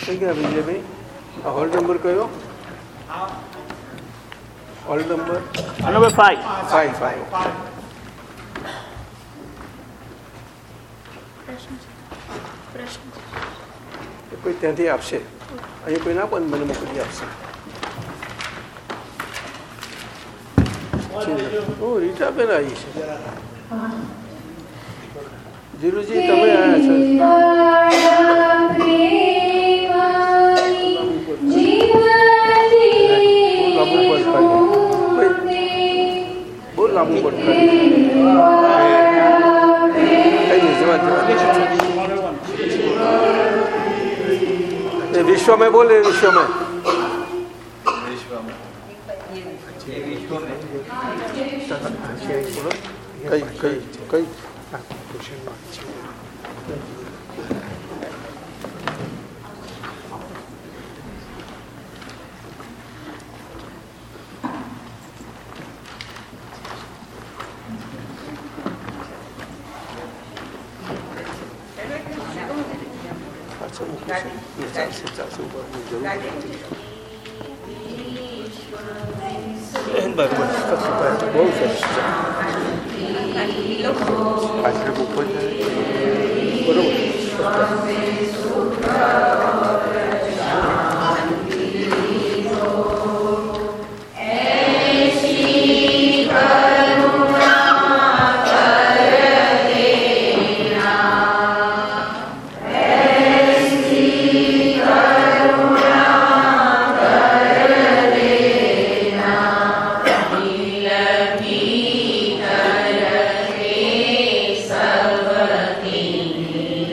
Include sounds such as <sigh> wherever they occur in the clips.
કઈ ગયા વિજયભાઈ આ હોલ નંબર કયો hall number number five five five કોઈ ત્યાંથી આપશે અહીં કોઈ ના પણ મને મોકલી આપશે ઓ રીટાબેન આવી છે ધીરુજી તમે આવ્યા છો. બહુ લાંબુ પડે કઈ નહીં જવા જવા એ વિશ્વ મેં બોલે વિશ્વ में કઈ કઈ કઈ?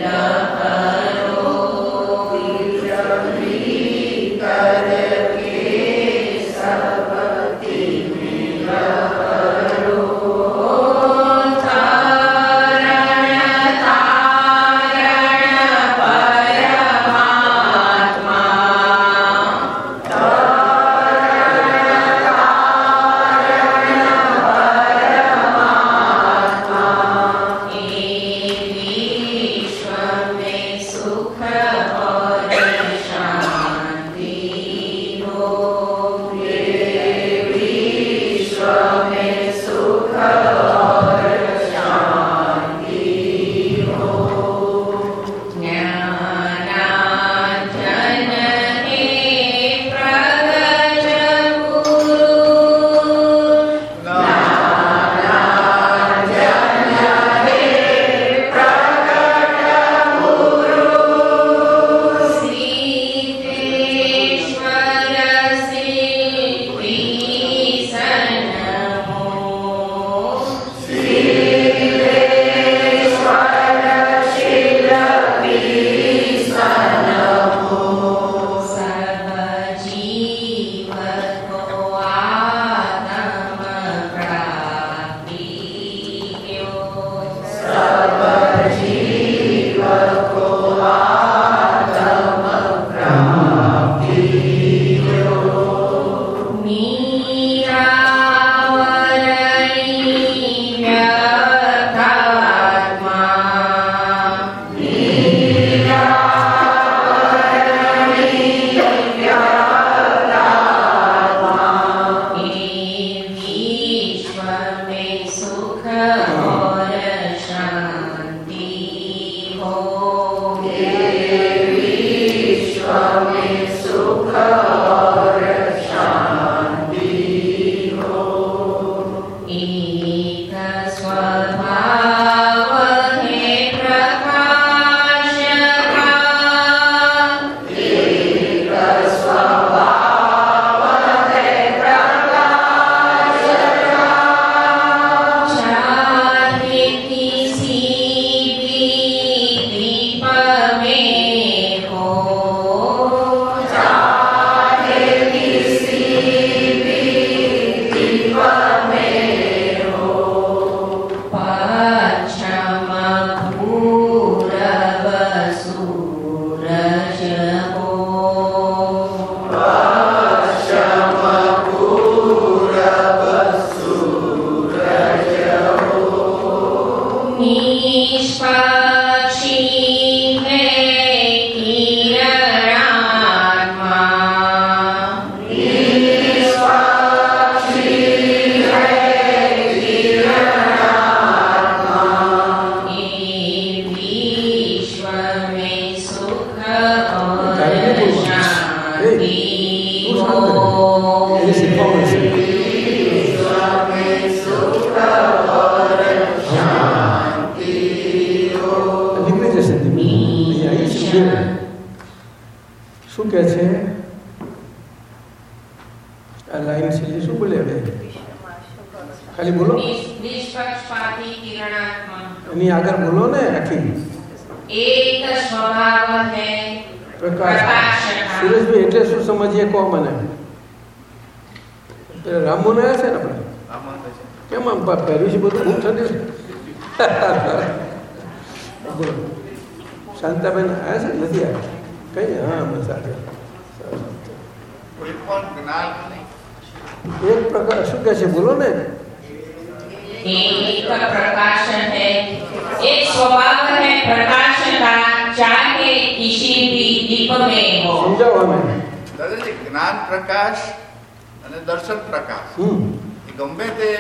Yeah. behold. બોલો શાંતાબેન આવ્યા છે ને? નથી આવ્યા કઈ નહીં હા બસ આવ્યા કોઈ પણ જ્ઞાન એક પ્રકાર શું કહે છે બોલો ને एक प्रकाश है एक स्वभाव है प्रकाश का चाहे किसी भी दीप में हो સમજાવો અમે દાદાજી જ્ઞાન પ્રકાશ અને દર્શન પ્રકાશ હમ એ ગમે તે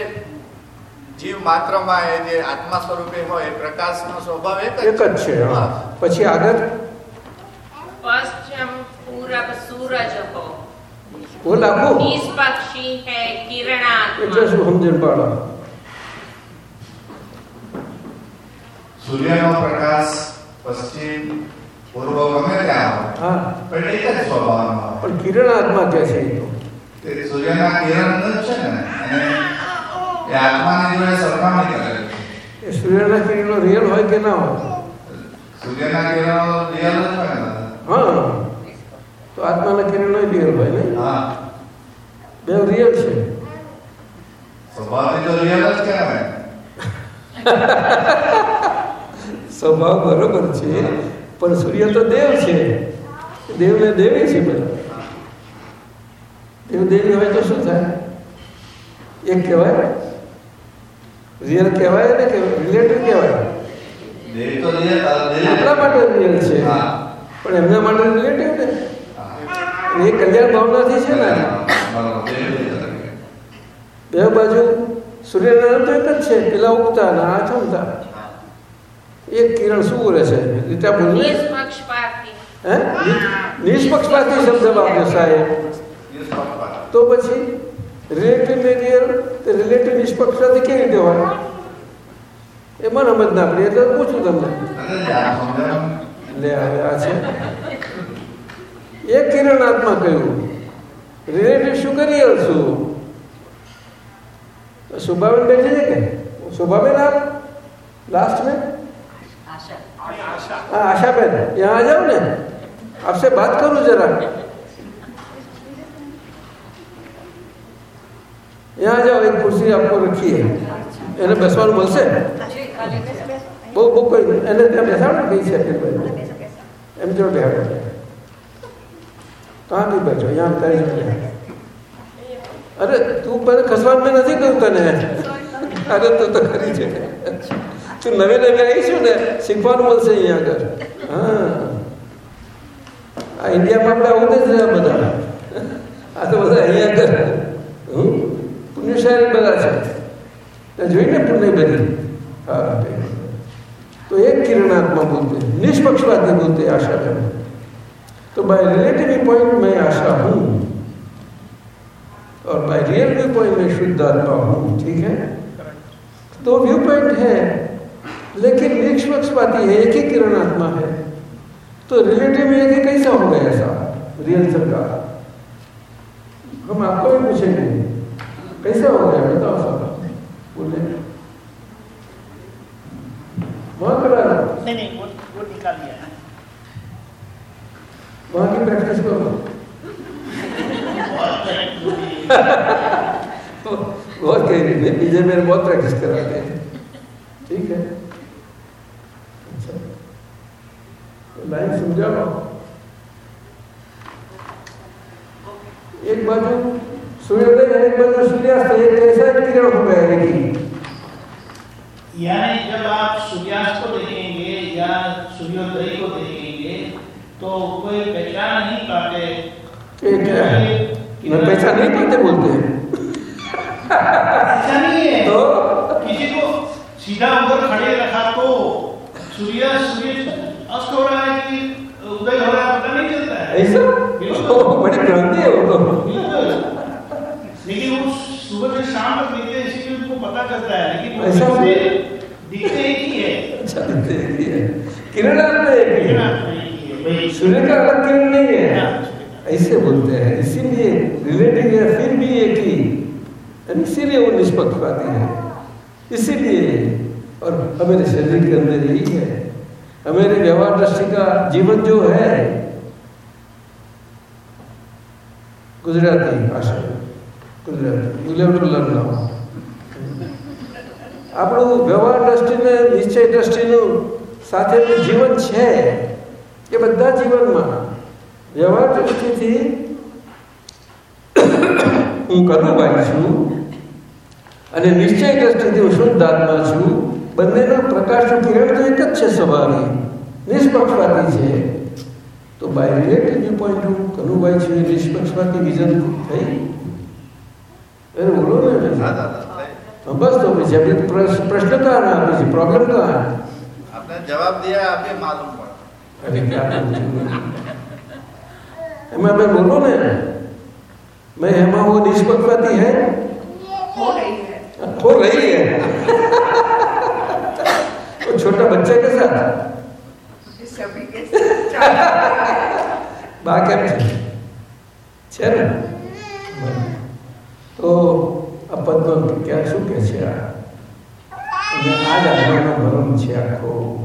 જીવ માત્રમાં એ જે આત્મા સ્વરૂપે હોય એ પ્રકાશનો સ્વભાવ એક એક જ છે હા પછી આગળ पश्चिम पूरब सूरज हो બોલ આખું निष्पक्षी है એટલે किरणात्मा શું સમજણ પાડો સૂર્યનો પ્રકાશ પશ્ચિમ પૂર્વ ગમે ત્યાં હોય હા પણ એક જ સ્વભાવનો હોય. પણ કિરણ આત્મા કે છે એ તો તે સૂર્યના કિરણ જ છે ને અને સૂર્યના કિરણો રિયલ હોય કે ના હોય? સૂર્યના કિરણો રિયલ હા. તો આત્માના કિરણો રિયલ હોય ને? હા. બે રિયલ છે. સ્વભાવથી તો રિયલ જ કહેવાય. સ્વભાવ બરોબર છે પણ સૂર્ય તો દેવ છે. દેવને દેવી છે બધા. દેવ દેવી હોય તો શું થાય? એક કહેવાય રિયલ કહેવાય ને કે રિલેટેડ કહેવાય? આપણા માટે રિયલ છે. પણ એમના માટે રિલેટેડ ને? એ કલ્યાણ ભાવનાથી છે ને? બે બાજુ સૂર્યનારાયણ તો એક જ છે પેલા ઉગતા ને આ ચમતા એક કિરણ શું ઉરે છે? રીટા બોલ? નિષ્પક્ષપાતી શબ્દ વાપર્યો સાહેબ. તો પછી? રિલેટિવ ને રિયલ તે રિલેટિવ નિષ્પક્ષપાતી કેવી રીતે હોય એ મને સમજ ના પડી એટલે પૂછું તમને દાદાજી, આ સમજાવવાનું લે હવે આ છે એક કિરણ આત્મા કહ્યું રિલેટિવ શું કરી શું શોભાબેન બેઠી છે કે शोभाबेन आप लास्ट में हाँ आशा बेन यहाँ आ जाओ ना आपसे बात करूँ जरा यहाँ જાઓ એક ખુરશી આપકો રખી હે એને બેસવાનું મળશે બહુ બહુ કોઈ એને ત્યાં બેસાડો બે સેકન્ડ એમ જો બેહાડો કાં નહીં બેઠો અહીંયા તારી અરે તું પણ ખસવાનું નથી કહ્યું તને અરે તો તો ખરી છે તું નવે નવે આવી છું ને શીખવાનું મળશે અહીંયા આગળ હા આ ઇન્ડિયામાં આપણે આવું જ રહ્યા બધા આ તો બધા અહીંયા આગળ પુણ્યશાળી બધા છે તે જોઈને પુણ્ય બધી હા तो एक किरणात्मा बोलते हैं निष्पक्षपाती बोलते हैं आशा में तो बाय रिलेटिव पॉइंट में आशा हूं और बाय रियल व्यू पॉइंट में शुद्ध आत्मा हूं ठीक है तो व्यू पॉइंट है लेकिन निष्पक्षपाती है एक ही किरण आत्मा है तो रिलेटिव में एक ही कैसा हो गया ऐसा रियल सरकार हम आपको भी पूछेंगे कैसा हो गया? बताओ सब। बोले। वहाँ करा नहीं नहीं वो वो निकाल दिया वहाँ की प्रैक्टिस करो। <laughs> बहुत। कह रही मैं पीछे मेरे बहुत प्रैक्टिस कराते हैं। ठीक है। अच्छा। तो लाइन समझाओ। एक बाजू सूर्योदय है, एक बाजू सूर्यास्त है, एक ऐसा किरण हो गया है कि यानी जब आप सूर्यास्त को देखेंगे या सूर्योदय को देखेंगे तो कोई पहचान नहीं पाते ये क्या है मैं पहचान नहीं पाते बोलते हैं ऐसा नहीं है तो किसी को सीधा ऊपर खड़े रखा तो सूर्य सूर्य अस्त हो रहा है कि उदय हो रहा है पता नहीं चलता है ऐसा बिल्कुल। ओ, बड़ी भ्रांति है वो तो बिल्कुल लेकिन वो सुबह से शाम तक दिखते हैं इसीलिए उनको पता चलता है लेकिन ऐसा दिखते है? दिखते एक ही है। अच्छा आप में एक ही। है। किरण नहीं है, वही। सूर्य का अलग किरण नहीं है? हाँ, ऐसे बोलते हैं। इसीलिए रिलेटिव है फिर भी एक ही। इसीलिए वो निष्पक्षपाती है। इसीलिए और हमारे शरीर के अंदर यही है। हमारे व्यवहार दृष्टि का जीवन जो है गुजराती भाषा ગુજરાતી આપણું વ્યવહાર દ્રષ્ટિને, નિશ્ચય દ્રષ્ટિનું સાથેનું જીવન છે, એ બધા જીવનમાં વ્યવહાર દ્રષ્ટિથી હું કનુભાઈ છું અને નિશ્ચય દ્રષ્ટિથી હું શુદ્ધ આત્મા છું. બંનેનો પ્રકાશનું કિરણ તો એક જ છે સવારે. નિષ્પક્ષપાતી છે. તો બાય રિલેટિવ વ્યૂ પોઈન્ટ હું કનુભાઈ છું એ નિષ્પક્ષપાતી વિઝન થઈ? अरे बोलो ना बेटा तो बस तो मुझे प्रश्न कहाँ रहा मुझे प्रॉब्लम कहाँ है आपने जवाब दिया आपके मालूम पड़ा अरे क्या मैं मैं बोलो ना मैं हेमा वो निष्पक्षपाती है हो रही है। हो रही है। वो छोटा बच्चे के साथ के साथ बाकी चलो। તો આ પદ્મ ક્યાં શું કે છે આ? અને મરમ છે આખો.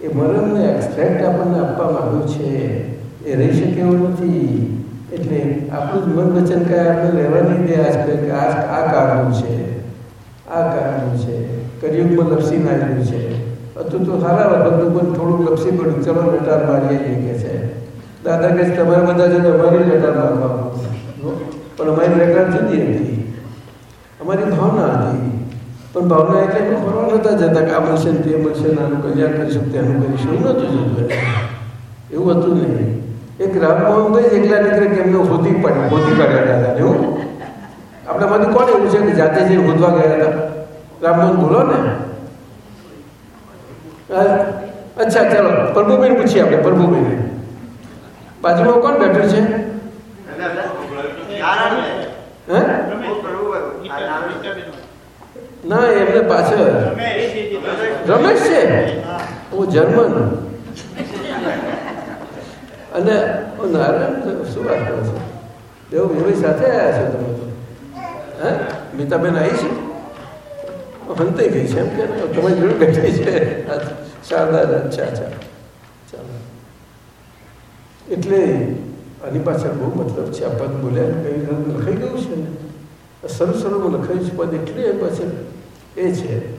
એ મરમને એક્સટ્રેક્ટ આપણને આપવામાં આવ્યું છે. એ રહી શકે એવું નથી. એટલે આપણું જ મન વચન કાંઈ આપણે રહેવા નહીં દે આજ કે આ આ કારણું છે. આ કારણું છે. કરિયુગમાં લપસી નાખ્યું છે. હતું તો સારા બધું પણ થોડુંક લપસી પડ્યું. ચલો, લટાર મારીએ કે છે. દાદા કહે તમારે બધા જ અમારી લટાર મારવા પણ અમારી લટાર જુદી હતી. અમારી ભાવના હતી. પણ ભાવના એટલે અમે ફરવા નતા જતા કે આ મળશે ને તે મળશે ને આનું કલ્યાણ કરીશું તેનું કરીશું એવું નહોતું જોતું એવું હતું નહીં. એક રામમોહન ભાઈ એકલા નીકળે કે હોદી પડે હોદી કાઢ્યા હતા એવું? આપણામાંથી કોણ એવું છે કે જાતે જઈને હોદવા ગયા હતા? રામમોહન બોલો ને. અચ્છા, ચલો. પ્રભુબેન પૂછીએ આપણે, પ્રભુબેન. બાજુમાં કોણ બેઠું છે? ના એમને પાછળ. રમેશ છે? હું જર્મન. અને નારાયણ, શું વાત કરો છો? દેવ મુંબઈ સાથે આવ્યા છો તમે હે? મીતાબેન આવી છે? હંતાઈ ગઈ છે એમ કે તમે જોડે બેઠી છે. શારદા અચ્છા અચ્છા ચાલો. એટલે આની પાછળ બહુ મતલબ છે. આ પદ બોલ્યા કઈ લખાઈ ગયું છે? સરસ સરસમાં લખાયું છે. પદ એટલે પાછળ એ છે.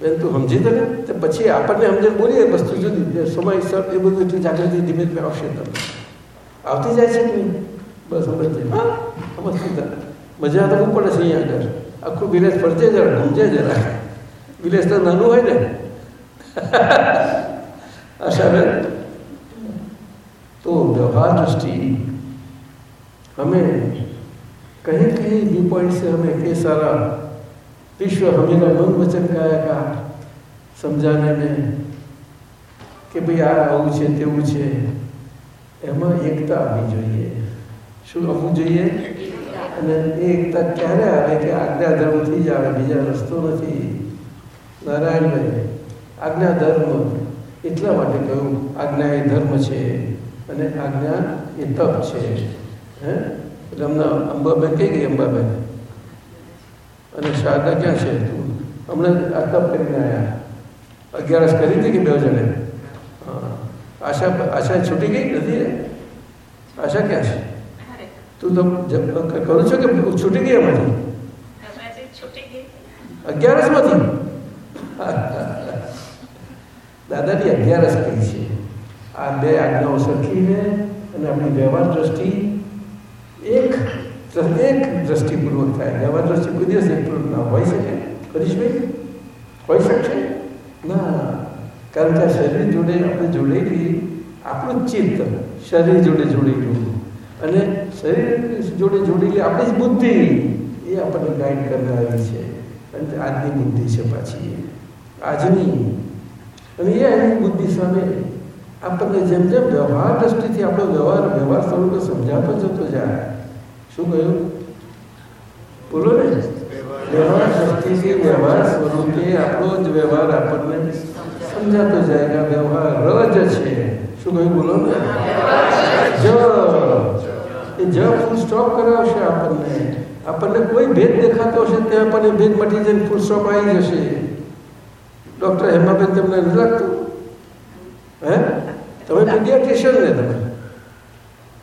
બેન, તું સમજી દે ને પછી આપણને સમજણ બોલીએ વસ્તુ જુદી. સમય, સર, એ બધું એટલી જાગૃતિ ધીમે ધીમે આવશે તમને. આવતી જાય છે કે બસ, સમજ હા સમજતી મજા તો પડે છે અહીંયા આગળ. આખું વિલેજ ફરજે જરા સમજે જરા. વિલેજ તો નાનું હોય ને. <laughs> આશાબેન तो व्यवहार दृष्टि हमें कहीं कहीं व्यू पॉइंट से हमें कई सारा विश्व हमें मन वचन काया का સમજાને में કે ભાઈ આ આવું છે તેવું છે એમાં એકતા આવવી જોઈએ શું આવવું જોઈએ અને એ એકતા ક્યારે આવે કે આજ્ઞા ધર્મથી જ આવે બીજા રસ્તો નથી નારાયણભાઈ આજ્ઞા ધર્મ એટલા માટે કહ્યું આજ્ઞા એ ધર્મ છે અને આજ્ઞા એ તપ છે. હે? એટલે હમણાં અંબાબેન કઈ ગઈ અંબાબેન અને શારદા ક્યાં છે? તું હમણાં આ તપ કરીને આવ્યા અગિયારસ કરી હતી કે બે જણે. આશા આશા છૂટી ગઈ? નથી? આશા ક્યાં છે? તું તો કરું છો કે છૂટી ગઈ એમાંથી? અગિયારસમાંથી? દાદાની અગિયારસ કઈ છે? આ બે આજ્ઞાઓ સરખીને અને આપણી વ્યવહાર દ્રષ્ટિ એક એક દ્રષ્ટિપૂર્વક થાય. વ્યવહાર દ્રષ્ટિ કોઈ દિવસ એકપૂર્વક ના હોઈ શકે. હરીશભાઈ હોઈ શકશે ના. કારણ કે શરીર જોડે, આપણે જોડેલી આપણું ચિત્ત શરીર જોડે જોડેલું. અને શરીર જોડે જોડેલી આપણી જ બુદ્ધિ એ આપણને ગાઈડ કરનારી છે. અને આજની બુદ્ધિ છે પાછી. આજની. અને એ બુદ્ધિ સામે આપણને જેમ જેમ વ્યવહાર દ્રષ્ટિથી આપણો વ્યવહાર વ્યવહાર સ્વરૂપે સમજાતો જતો જાય. શું કહ્યું? બોલો ને. વ્યવહાર દ્રષ્ટિથી, વ્યવહાર સ્વરૂપે આપણો જ વ્યવહાર આપણને સમજાતો જાય કે વ્યવહાર રજ છે. શું કહ્યું? બોલો ને. જ. જ્યાં ફૂલ સ્ટોપ કરાવશે આપણને. આપણને કોઈ ભેદ દેખાતો હશે ત્યાં આપણને ભેદ મટી જઈને ફૂલ સ્ટોપ આવી જશે. ડૉક્ટર હેમાબેન તમને નથી લાગતું? હે તમે પીડિયાટ્રિશિયન ને તમે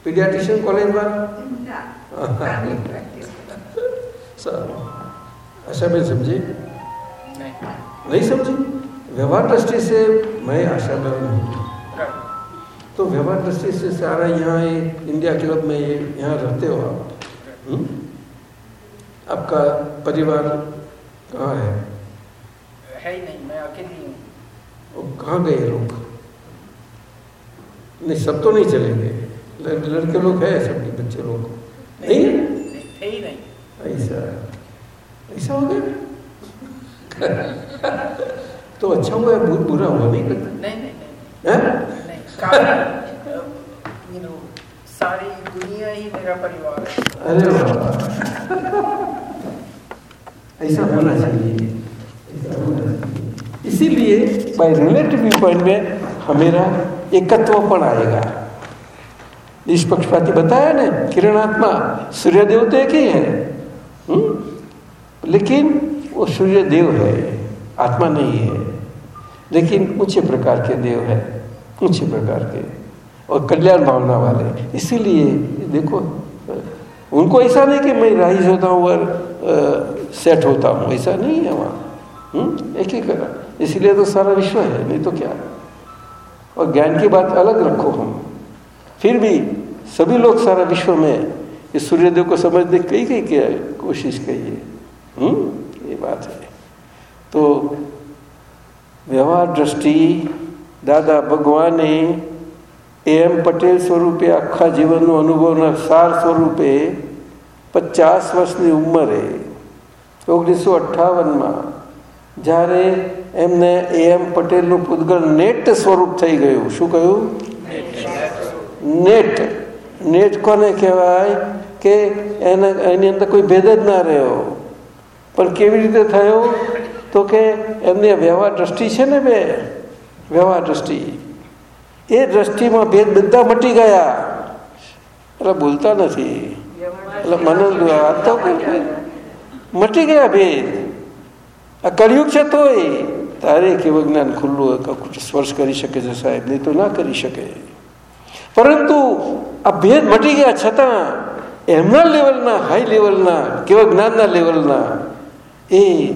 પીડિયાટ્રિશિયન કોલેજમાં ના family practice. સારું आशाबेन समझी नहीं समझी व्यवहार दृष्टि से मैं आशाबेन हूँ तो व्यवहार दृष्टि से सारा यहाँ ये इंडिया क्लब में ये यहाँ रहते हो आप हम्म? आपका परिवार कहाँ है है ही नहीं मैं अकेली हूँ वो कहाँ गए लोग नहीं सब तो नहीं चलेंगे। लड़के लोग हैं सबके बच्चे लोग। नहीं? ही नहीं ऐसा ऐसा हो गया? <laughs> तो अच्छा हुआ बु, बुरा हुआ नहीं करता नहीं नहीं नहीं। हैं? नहीं काफ़ी यू नो सारी दुनिया ही मेरा परिवार है। अरे ऐसा होना चाहिए। ऐसा होना चाहिए। इसीलिए बाय रिलेटिव व्यू पॉइंट में हमेरा एकत्व आएगा। निष्पक्षपाती बताया ना किरणात्मा सूर्य देव तो एक ही है। हम्म? लेकिन वो सूर्य देव है, आत्मा नहीं है। लेकिन ऊँचे प्रकार के देव है, ऊँचे प्रकार के। और कल्याण भावना वाले। इसीलिए, देखो, उनको ऐसा नहीं कि मैं राइज होता हूँ और सेट होता हूँ, ऐसा नहीं है वहाँ। हम्म? एक ही करा। इसलिए तो सारा विश्व है, नहीं तो क्या? और ज्ञान की बात अलग रखो हम फिर भी सभी लोग सारा विश्व में इस सूर्यदेव को समझने की कई कई क्या कोशिश की है हम्म? ये बात है तो વ્યવહાર દ્રષ્ટિ દાદા ભગવાને એમ પટેલ સ્વરૂપે આખા જીવનનો અનુભવના સાર સ્વરૂપે પચાસ વર્ષની ઉંમરે ઓગણીસો અઠ્ઠાવનમાં જ્યારે એમને એ એમ પટેલનું પૂતગળ નેટ સ્વરૂપ થઈ ગયું. શું કહ્યું? નેટ. નેટ કોને કહેવાય? કે એના એની અંદર કોઈ ભેદ જ ના રહ્યો. પણ કેવી રીતે થયો? તો કે એમની વ્યવહાર દ્રષ્ટિ છે ને બે? વ્યવહાર દ્રષ્ટિ. એ દ્રષ્ટિમાં ભેદ બધા મટી ગયા. એટલે બોલતા નથી. એટલે મને વાત તો મટી ગયા ભેદ. આ કળિયુગ છે તોય. તારે કેવું જ્ઞાન ખુલ્લું સ્પર્શ કરી શકે છે સાહેબ, નહીં તો ના કરી શકે. પરંતુ આ ભેદ મટી ગયા છતાં, એમના લેવલના, હાઈ લેવલના, કેવા જ્ઞાનના લેવલના, એ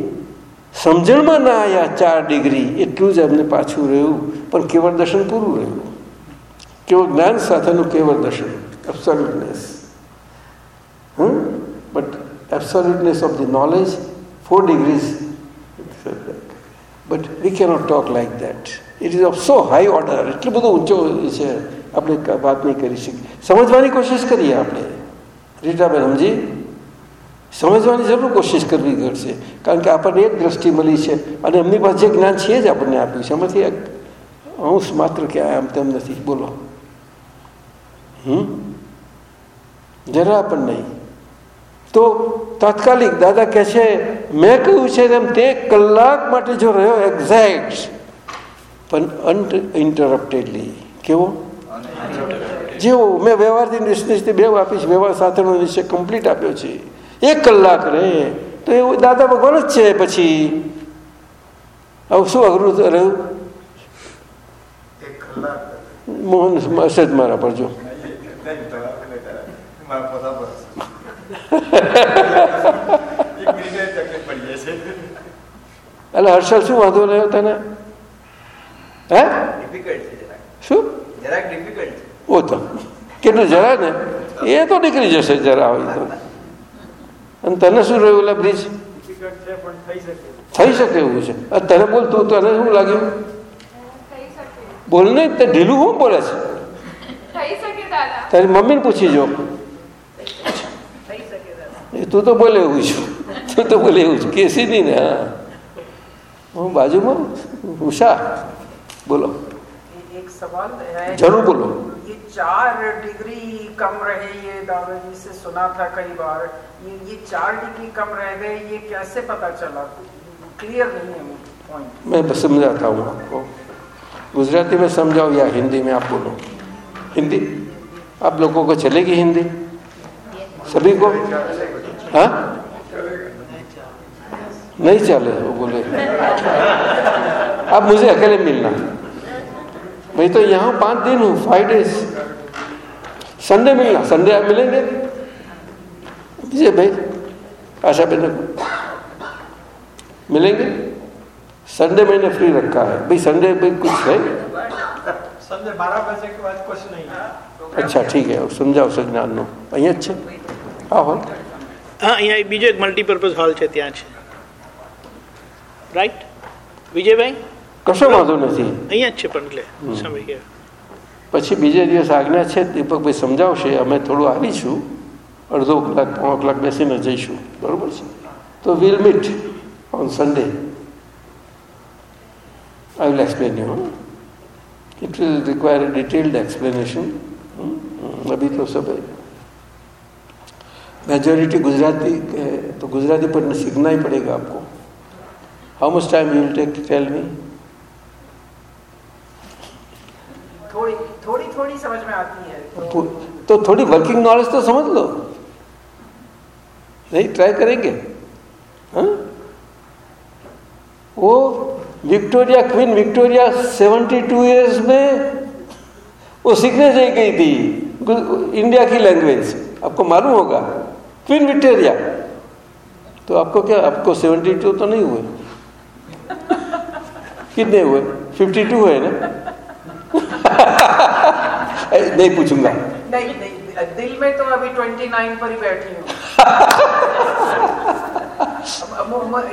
સમજણમાં ના આવ્યા ચાર ડિગ્રી, એટલું જ એમને પાછું રહ્યું, પણ કેવળ દર્શન પૂરું રહ્યું. કેવળ જ્ઞાન સાથેનું કેવળ દર્શન? Absoluteness hmm? But absoluteness of the knowledge four degrees but we cannot talk like that it is of so high order એટલું બધું ઊંચો છે આપણે વાત નહીં કરી શકીએ સમજવાની કોશિશ કરીએ આપણે રીટાબેન સમજી સમજવાની જરૂર કોશિશ કરવી પડશે કારણ કે આપણને એક દ્રષ્ટિ મળી છે અને એમની પાસે જે જ્ઞાન છે જ આપણને આપ્યું છે એમાંથી એક અંશ માત્ર કે આમ તેમ નથી બોલો હમ જરા પણ નહીં તો તાત્કાલિક દાદા કહે છે, મેં કહ્યું છે એમ તે કલાક માટે જો રહ્યો એક્ઝેક્ટ પણ અનઇન્ટરપ્ટેડલી કેવો? જેવો, મેં વ્યવહારથી નિશ્ચિતથી બે આપીશ વ્યવહાર સાથેનો નિશ્ચય કમ્પ્લીટ આપ્યો છે. એક કલાક રહે તો એવું દાદા ભગવાન જ છે પછી. હવે શું અઘરું રહ્યું? મોહન અસજ મારા પર જો. એટલે હર્ષલ શું વાંધો રહ્યો તને? હે? શું? ઓ તો કેટલું જરા ને? એ તો નીકળી જશે જરા હોય તો. અને તને શું રહ્યું ઓલા બ્રિજ? થઈ શકે થઈ શકે એવું છે. તને બોલ તું તને શું લાગ્યું? બોલ નહીં તે ઢીલું શું બોલે છે? તારી મમ્મીને પૂછી જો. તું તો બોલે એવું છું તું તો બોલે એવું છું કેસી નહીં ને હા હું બાજુમાં ઉષા બોલો ये एक सवाल है जरूर बोलो। ये चार डिग्री कम रहे ये दादाजी से सुना था कई बार ये ये चार डिग्री कम रह गए ये कैसे पता चला क्लियर नहीं है पॉइंट मैं समझाता हूँ आपको गुजराती में समझाओ या हिंदी में आप बोलो हिंदी आप लोगों को चलेगी हिंदी सभी को हाँ? नहीं चले वो बोले। अब मुझे अकेले मिलना। मैं तो यहाँ पाँच दिन हूँ फाइव डेज़ संडे मिलना संडे आप मिलेंगे? जी भाई आशा बहनों तो मिलेंगे। संडे मैंने फ्री रखा है। भाई संडे भाई कुछ है? संडे बारह बजे के बाद कुछ नहीं है। अच्छा ठीक है समझाओ सज्ञान नो। अँ अच्छे। हाँ હા અહીંયા બીજો એક મલ્ટીપર્પઝ હોલ છે ત્યાં છે. રાઈટ વિજયભાઈ? કશો વાંધો નથી. અહીંયા જ છે પણ એટલે સમય ગયા. પછી બીજે દિવસ આજ્ઞા છે દીપકભાઈ સમજાવશે અમે થોડું આવીશું અડધો કલાક પોણો કલાક બેસીને જઈશું. બરાબર છે? તો we'll meet on Sunday I will explain you it will require detailed explanation અભી તો સબ मेजोरिटी गुजराती है तो गुजराती पर सीखना ही पड़ेगा आपको। How much time you will take to tell me थोड़ी थोड़ी थोड़ी समझ में आती है तो तो थोड़ी वर्किंग नॉलेज तो समझ लो। नहीं ट्राई करेंगे। हाँ? वो विक्टोरिया क्वीन विक्टोरिया 72 इयर्स में वो सीखने से गई थी। इंडिया की लैंग्वेज आपको मालूम होगा। क्वीन विक्टोरिया तो आपको क्या आपको 72 तो नहीं हुए? कितने हुए? 52 हुए ना? <laughs> नहीं पूछूँगा। नहीं नहीं दिल में तो अभी 29 पर ही बैठी हूँ। <laughs>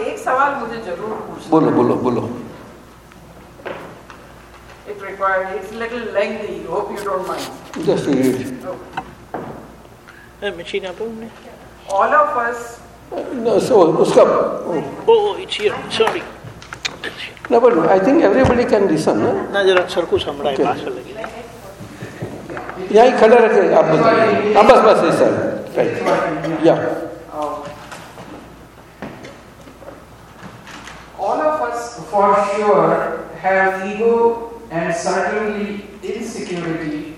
एक सवाल मुझे ज़रूर पूछ बोलो बोलो बोलो। It required, it's little lengthy. Hope you don't mind. Just read. Machine आप machine up, all of us. No, so, uska. Oh, oh, it's here. Sorry. No, but I think everybody can listen. ना Okay. Sir को खड़ा रखे आप बताइए हाँ बस बस सर या All of us for sure have ego and certainly insecurity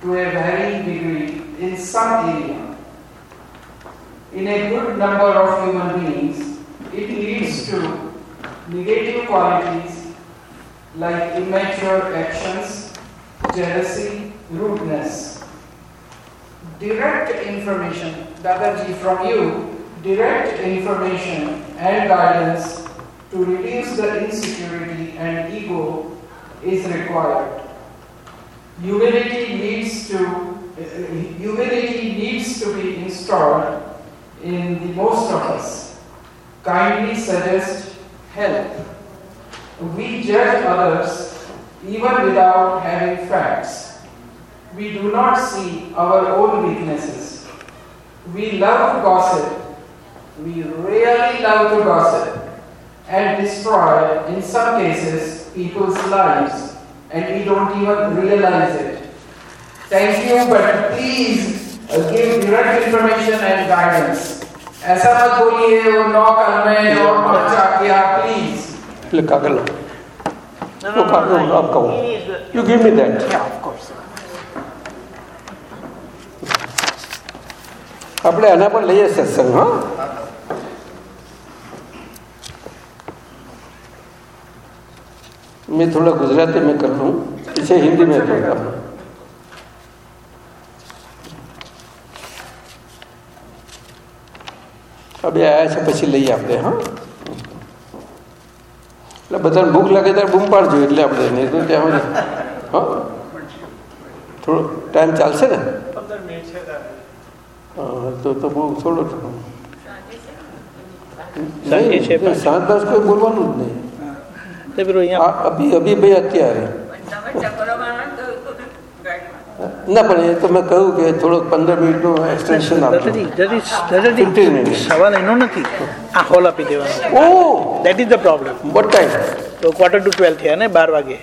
to a varying degree in some area. In a good number of human beings, it leads to negative qualities like immature actions, jealousy, rudeness. Direct information, Dadaji, from you, direct information and guidance to reduce the insecurity and ego is required. Humility needs to uh, humility needs to be installed in the most of us. Kindly suggest help. We judge others even without having facts. We do not see our own weaknesses. We love to gossip. We really love to gossip and destroy, in some cases, people's lives, and we don't even realize it. Thank you, but please give direct information and guidance. ऐसा मत बोलिए वो नौ कलमे और बच्चा किया please ले कागल लो वो कागल आपका वो यू गिव मी दैट આપણે આના પર લઈએ સત્સંગ હા मैं थोड़ा गुजराती में कर लूँ इसे हिंदी में करता हूँ હવે આવ્યા છે પછી લઈએ આપણે હા? એટલે બધાને ભૂખ લાગે ત્યારે બૂમ પાડજો એટલે આપણે નહીં તો ત્યાં હા? થોડો ટાઈમ ચાલશે ને? તો તો બહુ થોડો સાત દસ કોઈ બોલવાનું જ નહીં. આ અભી અભી ભાઈ અત્યારે તમે ચક્રમાં તો ગાડીમાં ના પણ એ તો મેં કહ્યું કે થોડોક પંદર મિનિટનું એક્સટેન્શન આપજો. દાદાજી દાદાજી દાદાજી 15 minutes. સવાલ એનો નથી. આ હોલ આપી દેવાનો ઓ! That is the problem what time તો ક્વાર્ટર ટુ ટ્વેલ્વ થયા ને બાર વાગે.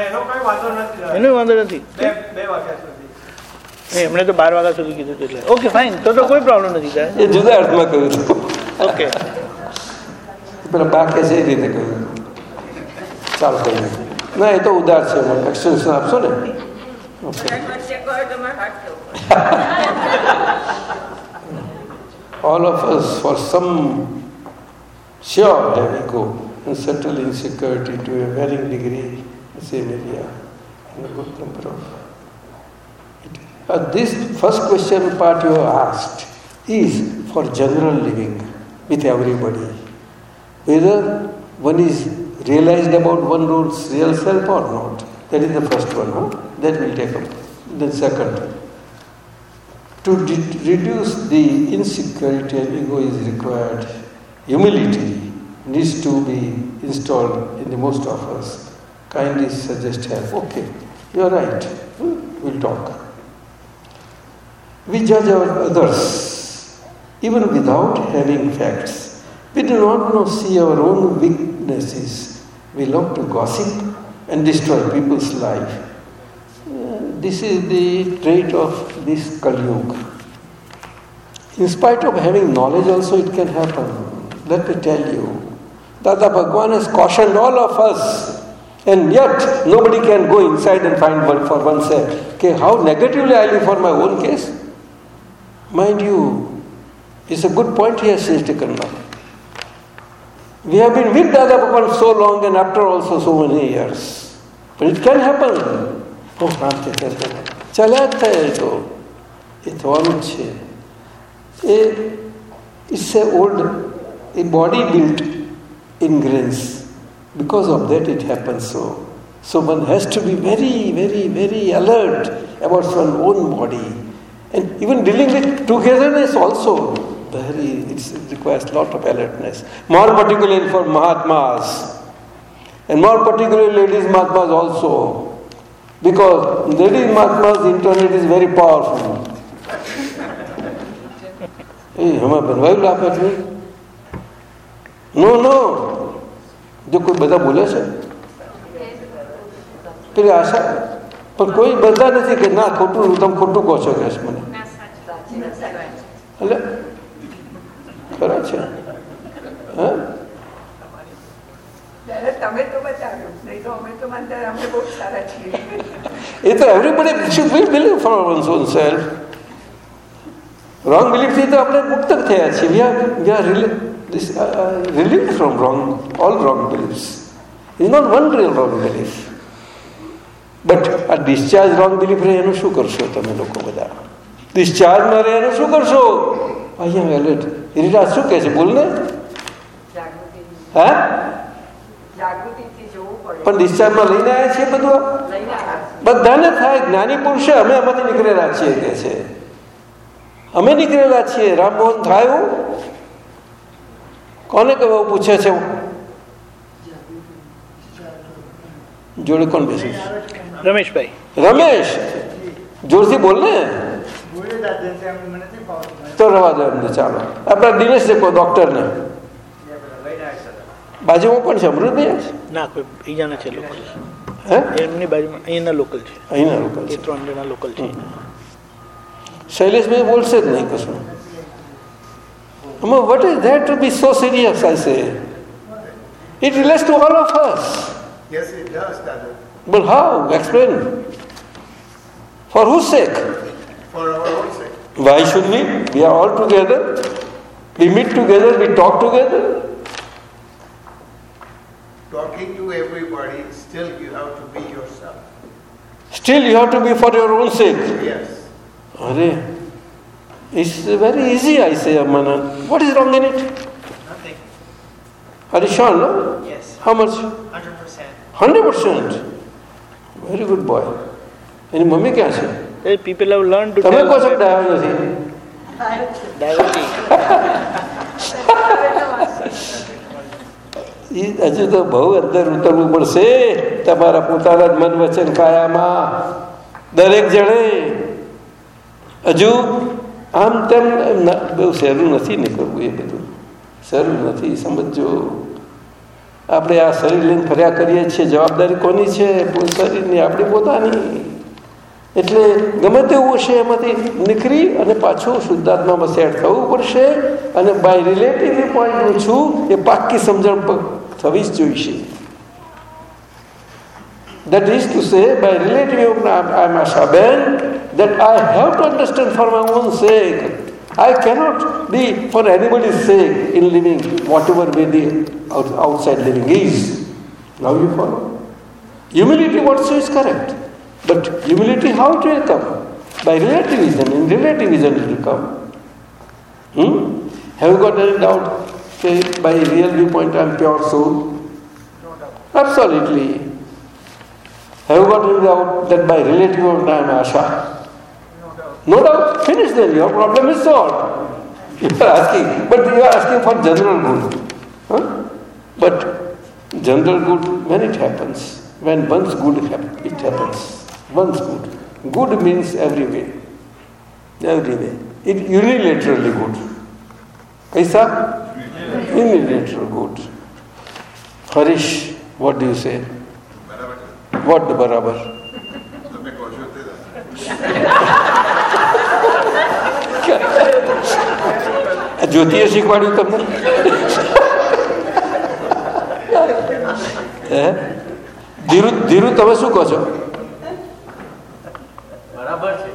એનો વાંધો નથી એનો વાંધો નથી. બે બે વાગ્યા સુધી. એમણે તો બાર વાગ્યા સુધી કીધું એટલે. ઓકે ફાઇન તો તો કોઈ પ્રોબ્લેમ નથી સાહેબ એ જુદા અર્થમાં કહ્યું હતું. ઓકે પેલા બા કે છે એ રીતે કહ્યું. ચાલો કહી ના એ તો ઉદાર છે એક્સટેન્શન આપશો ને? All of us, for some sure have ego and subtle insecurity to a varying degree, the same area, in a good number of. Uh, this first question part you asked is for general living with everybody. Whether one is realized about one one's real self or not. That is the first one. Huh? That will take up. The second, to de- reduce the insecurity and ego is required. Humility needs to be installed in the most of us. Kindly suggest help. Okay, you are right. Hmm, We'll talk. We judge our others even without having facts. We do not know, see our own weaknesses. We love to gossip and destroy people's life. Uh, this is the trait of this Kali Yuga. In spite of having knowledge also it can happen. Let me tell you. Dada Bhagwan has cautioned all of us and yet nobody can go inside and find one for oneself. Okay, how negatively I live for my own case? Mind you, it's a good point he has taken now. We have been with Dada Bhagwan so long and after also so many years. But it can happen. Oh, Ram कहते हैं चला आता It's तो ये तो और अच्छे body built old Because of that, it happens so. So one has to be very, very, very alert about one's own body. And even dealing with togetherness also. Very, it requires a lot of alertness. More particularly for Mahatmas. And more particularly ladies Mahatmas also. Because ladies Mahatmas, the internet is very powerful. એ હમણાં બનવાયું લાભ નો નો જો કોઈ બધા બોલે છે પેલી આશા પણ કોઈ બધા નથી કે ના ખોટું તમે ખોટું કહો છો કે મને એટલે ખરા છે? હા? તમે તો બતાવ્યું નહીં તો અમે તો માનતા અમે બહુ સારા છીએ. એ તો everybody should be believe for one's own self wrong બિલીફથી તો આપણે મુક્ત થયા છીએ. We are we are relieve from wrong all wrong beliefs is not one real wrong belief but આ ડિસ્ચાર્જ રોંગ બિલીફ રહે એનું શું કરશો તમે લોકો બધા? ડિસ્ચાર્જમાં રહે એનું શું કરશો? અહીંયા એલર્ટ રીટા શું કહે છે? બોલ ને જાગૃતિ હા પણ ડિસ્ચાર્જમાં લઈને આવ્યા છીએ બધું બધાને થાય. જ્ઞાની પુરુષે અમે એમાંથી નીકળેલા છીએ કે છે. અમે નીકળેલા છીએ. રામમોહન થાય એવું? કોને કહેવું પૂછે છે? જોડે કોણ બેસે રમેશભાઈ. રમેશ? જોરથી બોલ ને. તો રવા દો એમને ચાલો. આપણા દિનેશ દેખો ડોક્ટરને બાજુમાં પણ છે? અમૃતભાઈ ના કોઈ અહીંયાના છે લોકલ હે? એમની બાજુમાં અહીંયાના લોકલ છે. અહીંના લોકો એ છે ત્રણ જણા લોકલ છે. શૈલેષભાઈ બોલશે જ નહીં કશું. આમાં what is that to be so serious I say it relates to all of us. But how explain for who sake For our own Why should we? We are all together. We meet together, we talk together. Talking to everybody, still you have to be yourself. Still you have to be for your own sake. Yes. Are, it's very easy, I say, Amana. What is wrong in it? Nothing. Are you sure, no? Yes. How much? 100%. 100%. Very good boy. Any, mummy, क्या है? એ people have learn to તમે કહો છો કે ડાયો નથી? હજુ તો બહુ અંદર ઉતરવું પડશે. તમારા પોતાના જ મન વચન કાયામાં. દરેક જણે. હજુ આમ તેમ બહુ સહેલું નથી નીકળવું એ બધું. સહેલું નથી સમજો આપણે આ શરીર લઈને ફર્યા કરીએ છીએ જવાબદારી કોની છે? શરીરની આપણી પોતાની. એટલે ગમે તેવું હશે એમાંથી નીકળી અને પાછું શુદ્ધાત્મામાં સેટ થવું પડશે અને બાય રિલેટિવ પોઈન્ટ છું એ પાક્કી સમજણ થવી જ જોઈશે is to say, by relative I am Ashaben, that I have to understand for my own sake. I cannot be for anybody's sake in living whatever way the out- outside living is. Now you follow. Humility, what says is correct. But humility, how it will come? By relativism. In relativism it will come. Hmm? Have you got any doubt? Say, by real viewpoint, I am pure soul. No doubt. Absolutely. Have you got any doubt that by relative viewpoint, I am Asha? No doubt. Finish then. Your problem is solved. You are asking, but you are asking for general good. Huh? But general good, when it happens, when one's good it happens. One's good. Good means every way. Every way. It unilaterally good. कैसा unilateral good. Harish, what do you say? What the આ જ્યોતિએ શીખવાડ્યું તમને ધીરુ ધીરુ તમે શું કહો છો બરાબર છે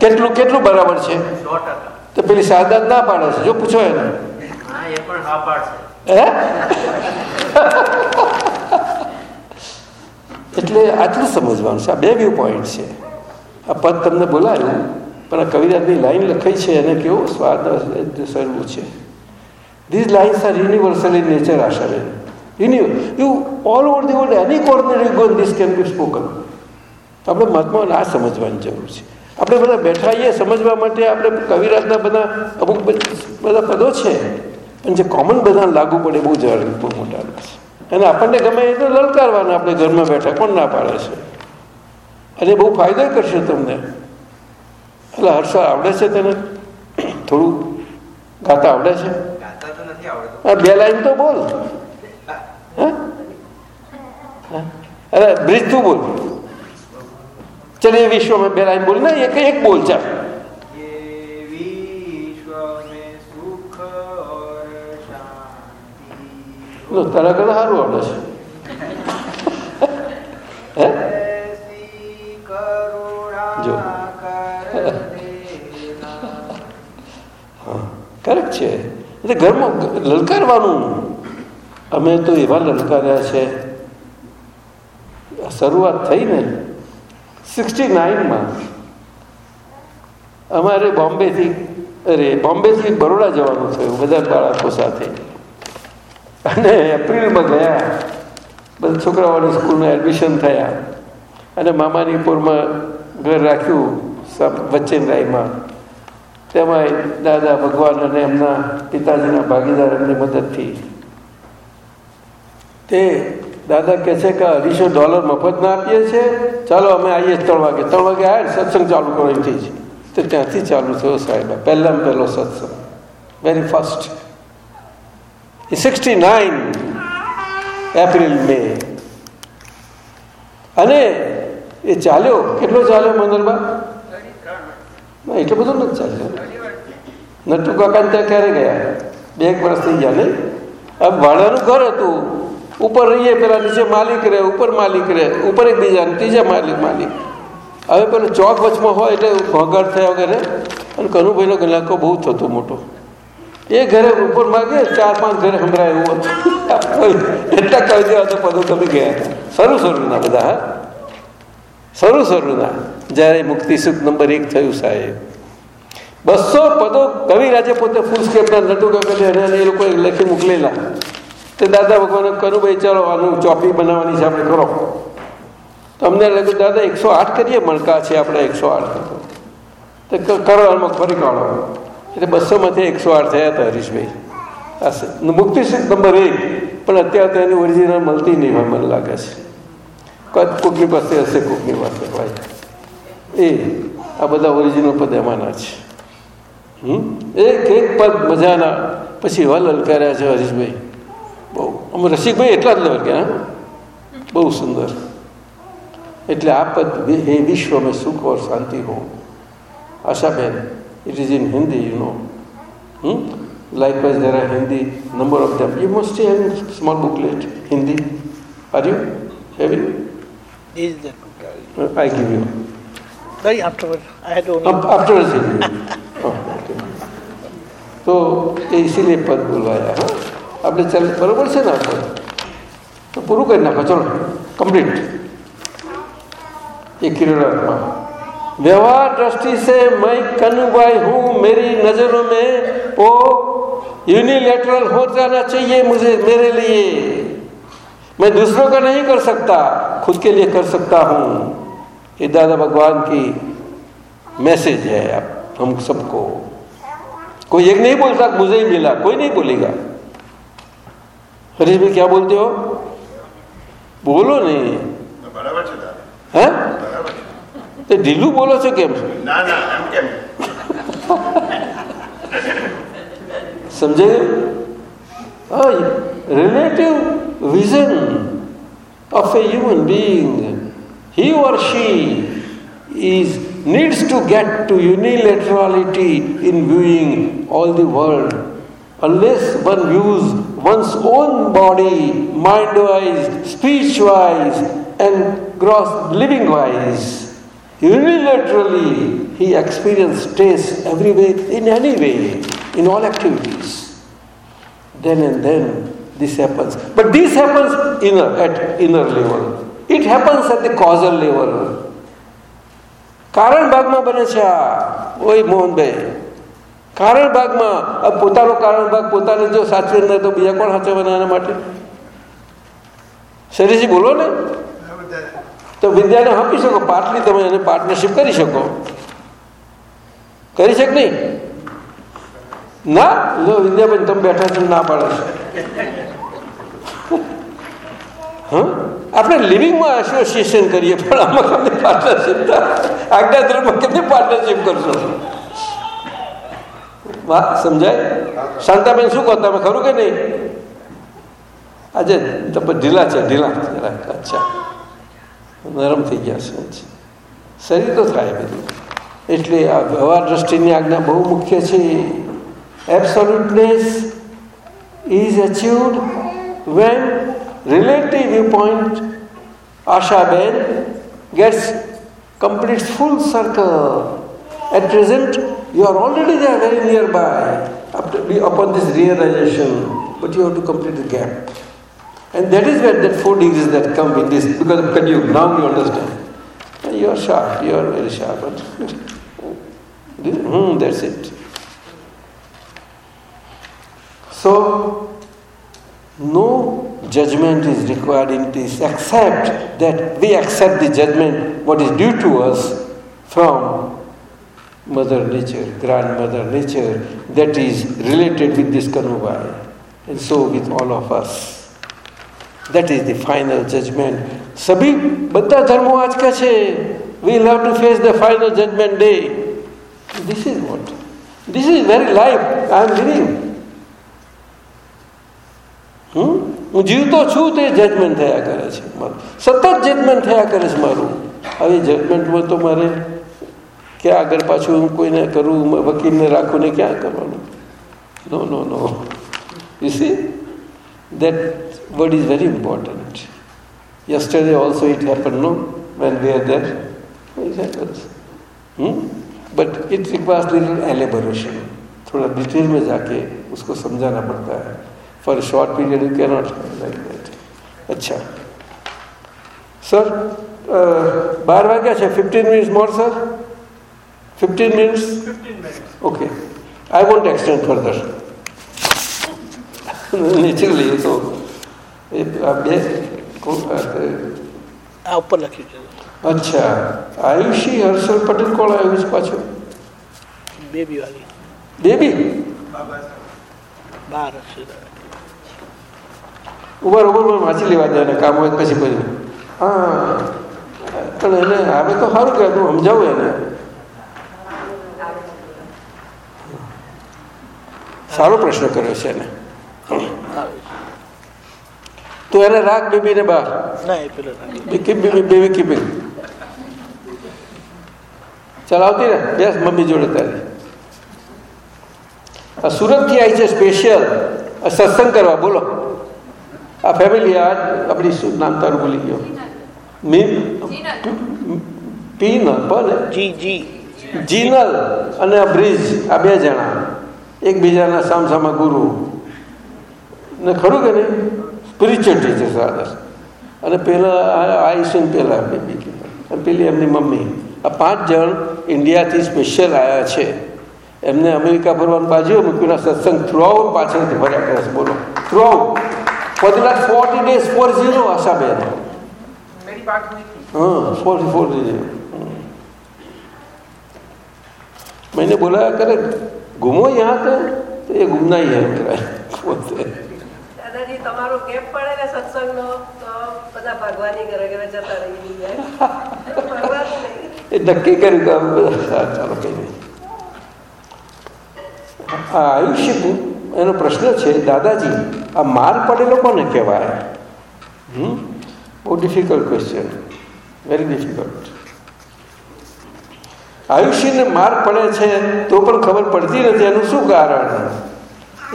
કેટલું કેટલું બરાબર છે? તો પેલી સાદાત ના પાડે છે. જો પૂછો એને. એ પણ હા પાડશે. હે? એટલે આટલું સમજવાનું છે. આ બે વ્યૂ પોઈન્ટ છે. આ પદ તમને બોલાયું પણ આ કવિરાજની લાઈન લખાઈ છે એને કેવો સ્વાદ સરવું છે. These lines are universal in nature આશરે uni you all over the world any corner you go this can be spoken આપણે મહાત્માઓને આ સમજવાની જરૂર છે. આપણે બધા બેઠા આવીએ સમજવા માટે આપણે કવિરાજના બધા અમુક બધા પદો છે. પણ જે કોમન બધા લાગુ પડે બહુ જરૂરી બહુ મોટા અને આપણને ગમે એ તો લલકારવાના આપણે ઘરમાં બેઠા કોણ ના પાડે છે? અને બહુ ફાયદો કરશે તમને. એટલે હર્ષ આવડે છે તને? થોડું ગાતા આવડે છે? બે લાઈન તો બોલ. હા? હા? અરે બ્રિજ તું બોલ. चलिए विश्व में बेराइन बोलना एक एक बोल चल લો તારા કરતા સારું આવડે છે જો કરેક્ટ છે એટલે ઘરમાં લલકારવાનું અમે તો એવા લલકાર્યા છે શરૂઆત થઈ ને સિક્સટી નાઇનમાં અમારે બોમ્બેથી, અરે, બોમ્બેથી બરોડા જવાનું થયું, બધા બાળકો સાથે. અને એપ્રિલમાં ગયા. બધા છોકરાઓની સ્કૂલમાં એડમિશન થયા. અને મામાની પૂરમાં ઘર રાખ્યું વચ્ચે રાયમાં તેમાં દાદા ભગવાન અને એમના પિતાજીના ભાગીદાર એમની મદદથી. તે દાદા કહે છે કે અઢીસો ડોલર મફતના આપીએ છીએ. ચાલો અમે આવીએ ત્રણ વાગે. ત્રણ વાગે આવ્યા સત્સંગ ચાલુ કરો અહીંથી જ તો ત્યાંથી ચાલુ થયો સાહેબ. પહેલામાં પહેલો સત્સંગ. Very first sixty nine April May અને એ ચાલ્યો? કેટલો ચાલ્યો મંદરમાં? એટલું બધું નથી ચાલ્યો. નટુ કાકા ત્યાં ક્યારે ગયા? બે એક વર્ષ થઈ ગયા નહીં. આ ભાડાનું ઘર હતું. ઉપર રહીએ પેલા નીચે માલિક રહે, ઉપર માલિક રહે, ઉપર એક ત્રીજા માલિક માલિક. હવે પેલો ચોક વચમાં હોય એટલે ઘોઘાટ થયા વગેરે અને કનુભાઈનો ગલાકો બહુ થતો મોટો. એ ઘરે ઉપર માગે, ચાર પાંચ ઘરે સંભળાય એવું હતું એટલા કહી દેવા તો પદો તમે ગયા શરૂ શરૂના બધા, હા? શરૂ શરૂના. જ્યારે મુક્તિ સુખ નંબર એક થયું સાહેબ. બસો પદો કવિરાજે પોતે ફૂલ સ્કેપના નટુ કાપેલી અને એ લોકોએ લખી મોકલેલા. તે દાદા ભગવાને કરું ભાઈ, ચાલો આનું ચોપી બનાવવાની છે આપણે, કરો. તો અમને લાગ્યું દાદા એકસો આઠ કરીએ, મણકા છે આપણે એકસો આઠ. તો કરો આમાં ફરી કાઢો. એટલે બસોમાંથી એકસો આઠ થયા હતા હરીશભાઈ. મુક્તિ સિદ્ધ નંબર એક. પણ અત્યારે તો એની ઓરિજિનલ મળતી નહીં હોય, મને લાગે છે. કદ કોકની પાસે હશે, કોકની પાસે ભાઈ એ, આ બધા ઓરિજિનલ પદ એમાંના છે? એક એક પદ મજાના. પછી હલ હલ કર્યા છે હરીશભાઈ. બહુ અમે રસિકભાઈ એટલા જ લલક્યા હા? બહુ સુંદર એટલે આ પદ હે વિશ્વ મેં સુખ ઓર શાંતિ હો Ashaben it is in Hindi you know Likewise, there are Hindi, number of them. You must have a small booklet, Hindi. Are you having? Is that Uh, I give you. Sorry, afterward. I had only. Up, afterwards, I'll give you. Oh, okay. तो ये इसीलिए पद बुलवाया हाँ આપણે ચાલ બરોબર છે ને આપણે તો પૂરું કરી નાખો ચલો कंप्लीट ये किरणत्मा व्यवहार दृष्टि से मैं कनुभाई हूँ मेरी नजरों में वो यूनिलेटरल हो जाना चाहिए मुझे मेरे लिए मैं दूसरों का नहीं कर सकता खुद के लिए कर सकता हूँ ये दादा भगवान की मैसेज है आप हम सबको कोई एक नहीं बोलता मुझे ही मिला कोई नहीं बोलेगा हरीश भाई क्या बोलते हो બોલો ને બરાબર છે દાદા હે બરાબર છે તે ઢીલું બોલો છો કેમ ના ના એમ કેમ સમજાયું relative vision of a human being he or she is needs to get to unilaterality in viewing all the world unless one views one's own body mind wise speech wise and gross living wise unilaterally he experiences taste everywhere in any way in all activities then and then this happens but this happens inner at inner level it happens at the causal level કારણ ભાગમાં બને છે આ ઓય મોહનભાઈ કારણ ભાગમાં પોતાનો કારણ ભાગ પોતાને જો સાચવે ન તો બીજા કોણ સાચવવાના એના માટે? શરીરજી બોલો ને. તો વિદ્યાને આપી શકો પાટલી તમે એને પાર્ટનરશીપ કરી શકો. કરી શક નહીં? ના? લો, વિદ્યાબેન, તમે બેઠા છો, ના પાડે છે. હા? આપણે લિવિંગમાં એસોસિએશન કરીએ, પણ આમાં કેમને પાર્ટનરશીપ આજ્ઞા ધર્મમાં કેમને પાર્ટનરશિપ કરશો? વાત સમજાય? શાંતાબેન શું કહો તમે ખરું કે નહીં? આજે ઢીલા છે ઢીલા. જરાક અચ્છા. નરમ થઈ ગયા છે શરીર તો થાય બધું. એટલે આ વ્યવહાર દ્રષ્ટિની આજ્ઞા બહુ મુખ્ય છે. Absoluteness is achieved when relative view point Ashaben gets complete full circle at present, you are already there very nearby upon this realization, but you have to complete the gap. And that is where that four degrees that come in this, because can you now you understand. You are sharp, you are very sharp. <laughs> Hmm, that's it. So, no judgment is required in this except that we accept the judgment what is due to us from mother nature grandmother nature that is related with this kanubai and so with all of us that is the final judgment સભી બધા ધર્મો આજ કે છે have to face the final judgment day this is what this is very life i am living હમ હું જીવતો છું તે જજમેન્ટ થયા કરે છે મારું સતત જજમેન્ટ થયા કરે છે મારું હવે જજમેન્ટમાં તો મારે કે આગળ પાછું હું કોઈને કરું વકીલને રાખું ને ક્યાં કરવાનું no no no you see that word is very important yesterday also it happen no when we are there it happens but it requires little elaboration थोड़ा डिटेल में जाके उसको समझाना पड़ता है। For short period you can not like that अच्छा। Sir बारह क्या है fifteen minutes more sir 15 minutes? 15 minutes. Okay. I won't extend further. <laughs> Naturally, so બે આ ઉપર લખ્યું છે અચ્છા આયુષી હર્ષલ પટેલ કોણ આવ્યું છે પાછું બેબી વાળી બેબી બાર ઊભા ઉભરમાં વાંચી લેવા દે અને કામ હોય પછી પછી હા પણ એને હવે તો સારું કહેવાય સમજાવું એને સારો પ્રશ્ન કર્યો છે એને. તો એને રાખ બેબીને બહાર. બેબી કીપિંગ ચલાવતી ને બેસ મમ્મી જોડે તારી. આ સુરતથી આવી છે સ્પેશિયલ સત્સંગ કરવા બોલો. આ ફેમિલી આ આપણી શું નામ તારું ભૂલી ગયો. મી પી ન પણ જી જી. જીનલ અને બ્રિજ આ બે જણા. એકબીજાના સામસામા ગુરુ. ને ખરું કે નહીં? સ્પિરિચ્યુઅલ ટીચર આદર્શ અને પહેલાં આયુષ્યન પહેલાં બેબી અને પેલી એમની મમ્મી. આ પાંચ જણ ઇન્ડિયાથી સ્પેશિયલ આવ્યા છે. એમને અમેરિકા ફરવાનું બાજુ મૂક્યું સત્સંગ થ્રુઆઉટ પાછળથી ભર્યા કરે છે. બોલો. Throughout for the forty days four zero Asha ben. હા ફોર ફોર ઝીરો મહિને બોલાયા કરે मैंने बोला करे घूमो यहाँ पे तो ये घूमना ही है मेरा बोलते हैं। દાદાજી તમારો ગેપ પડે ને સત્સંગનો તો બધા ભગવાની ઘરે ઘરે જતા રહી જાય ભગવાનું નહીં એ નક્કી કર્યું કે અમે બધા હા, ચાલો કઈ નહીં આ આયુષ્ય એનો પ્રશ્ન છે દાદાજી આ માર પડેલો કોને કહેવાય હમ બહુ ડિફિકલ્ટ ક્વેશ્ચન વેરી ડિફિકલ્ટ આયુષ્યને માર પડે છે, તો પણ ખબર પડતી નથી. એનું શું કારણ?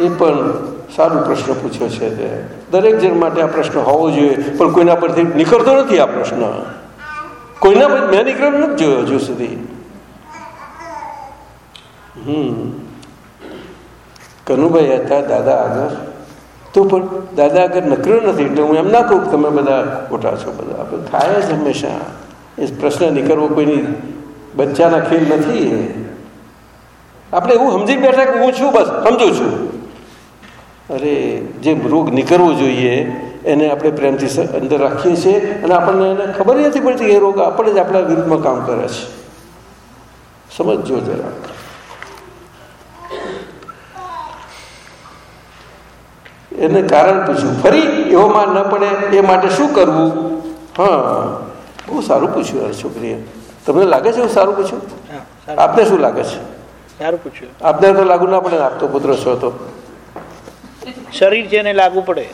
એ પણ સારો પ્રશ્ન પૂછ્યો છે તે. દરેક જણ માટે આ પ્રશ્ન હોવો જોઈએ, પણ કોઈના પરથી નીકળતો નથી આ પ્રશ્ન. કોઈના પર મેં નીકળ્યો નથી જોયો હજુ સુધી. હમ. કનુભાઈ હતા, દાદા આગળ. તો પણ દાદા આગળ નકર્યો નથી, એટલે હું એમ ના કહું તમે બધા ખોટા છો બધા. થાય જ હંમેશા. એ પ્રશ્ન નીકળવો કોઈની બચ્ચાના ખેલ નથી. આપણે એવું સમજી બેઠા કે હું છું બસ, સમજુ છું. અરે જે રોગ નીકળવો જોઈએ, એને આપણે પ્રેમથી અંદર રાખીએ છીએ અને આપણને એને ખબર નથી પડતી એ રોગ આપણે જ આપણા વિરુદ્ધમાં કામ કરે છે. સમજજો જરા. એને કારણ પૂછ્યું. ફરી એવો માર ન પડે, એ માટે શું કરવું? હા, બહુ સારું પૂછ્યું છોકરીએ. તમને લાગે છે એવું સારું પૂછ્યું? હા, આપને શું લાગે છે? સારું પૂછ્યું. આપને તો લાગુ ના પડે ને આપ તો પુત્ર છો તો. શરીર છે એને લાગુ પડે.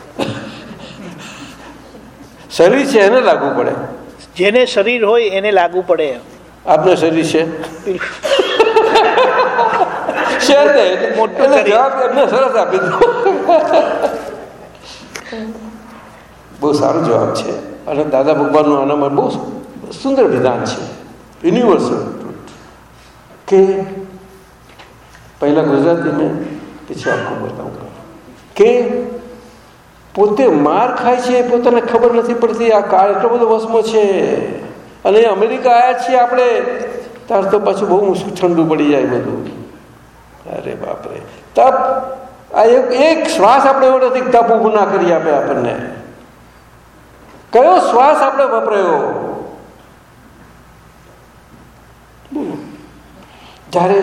શરીર છે એને લાગુ પડે. જેને શરીર હોય એને લાગુ પડે આપનું શરીર છે? બહુ સારો જવાબ છે. અને દાદા ભગવાનનું આનામાં બહુ સુંદર વિધાન છે. યુનિવર્સલ કે પહેલા ગુજરાતી મેં પછી આખું બતાવું. કે પોતે માર ખાય છે પોતાને ખબર નથી પડતી આ કાળ એટલો બધો વસમો છે. અને અમેરિકા આવ્યા છીએ આપણે, તાર તો પાછું બહુ મુશ્કેલ ઠંડુ પડી જાય બધું. અરે બાપરે. તપ, આ એક એક શ્વાસ આપણે એવો નથી તપ ઊભું ના કરી આપે આપણને. કયો શ્વાસ આપણે વપરાયો? જ્યારે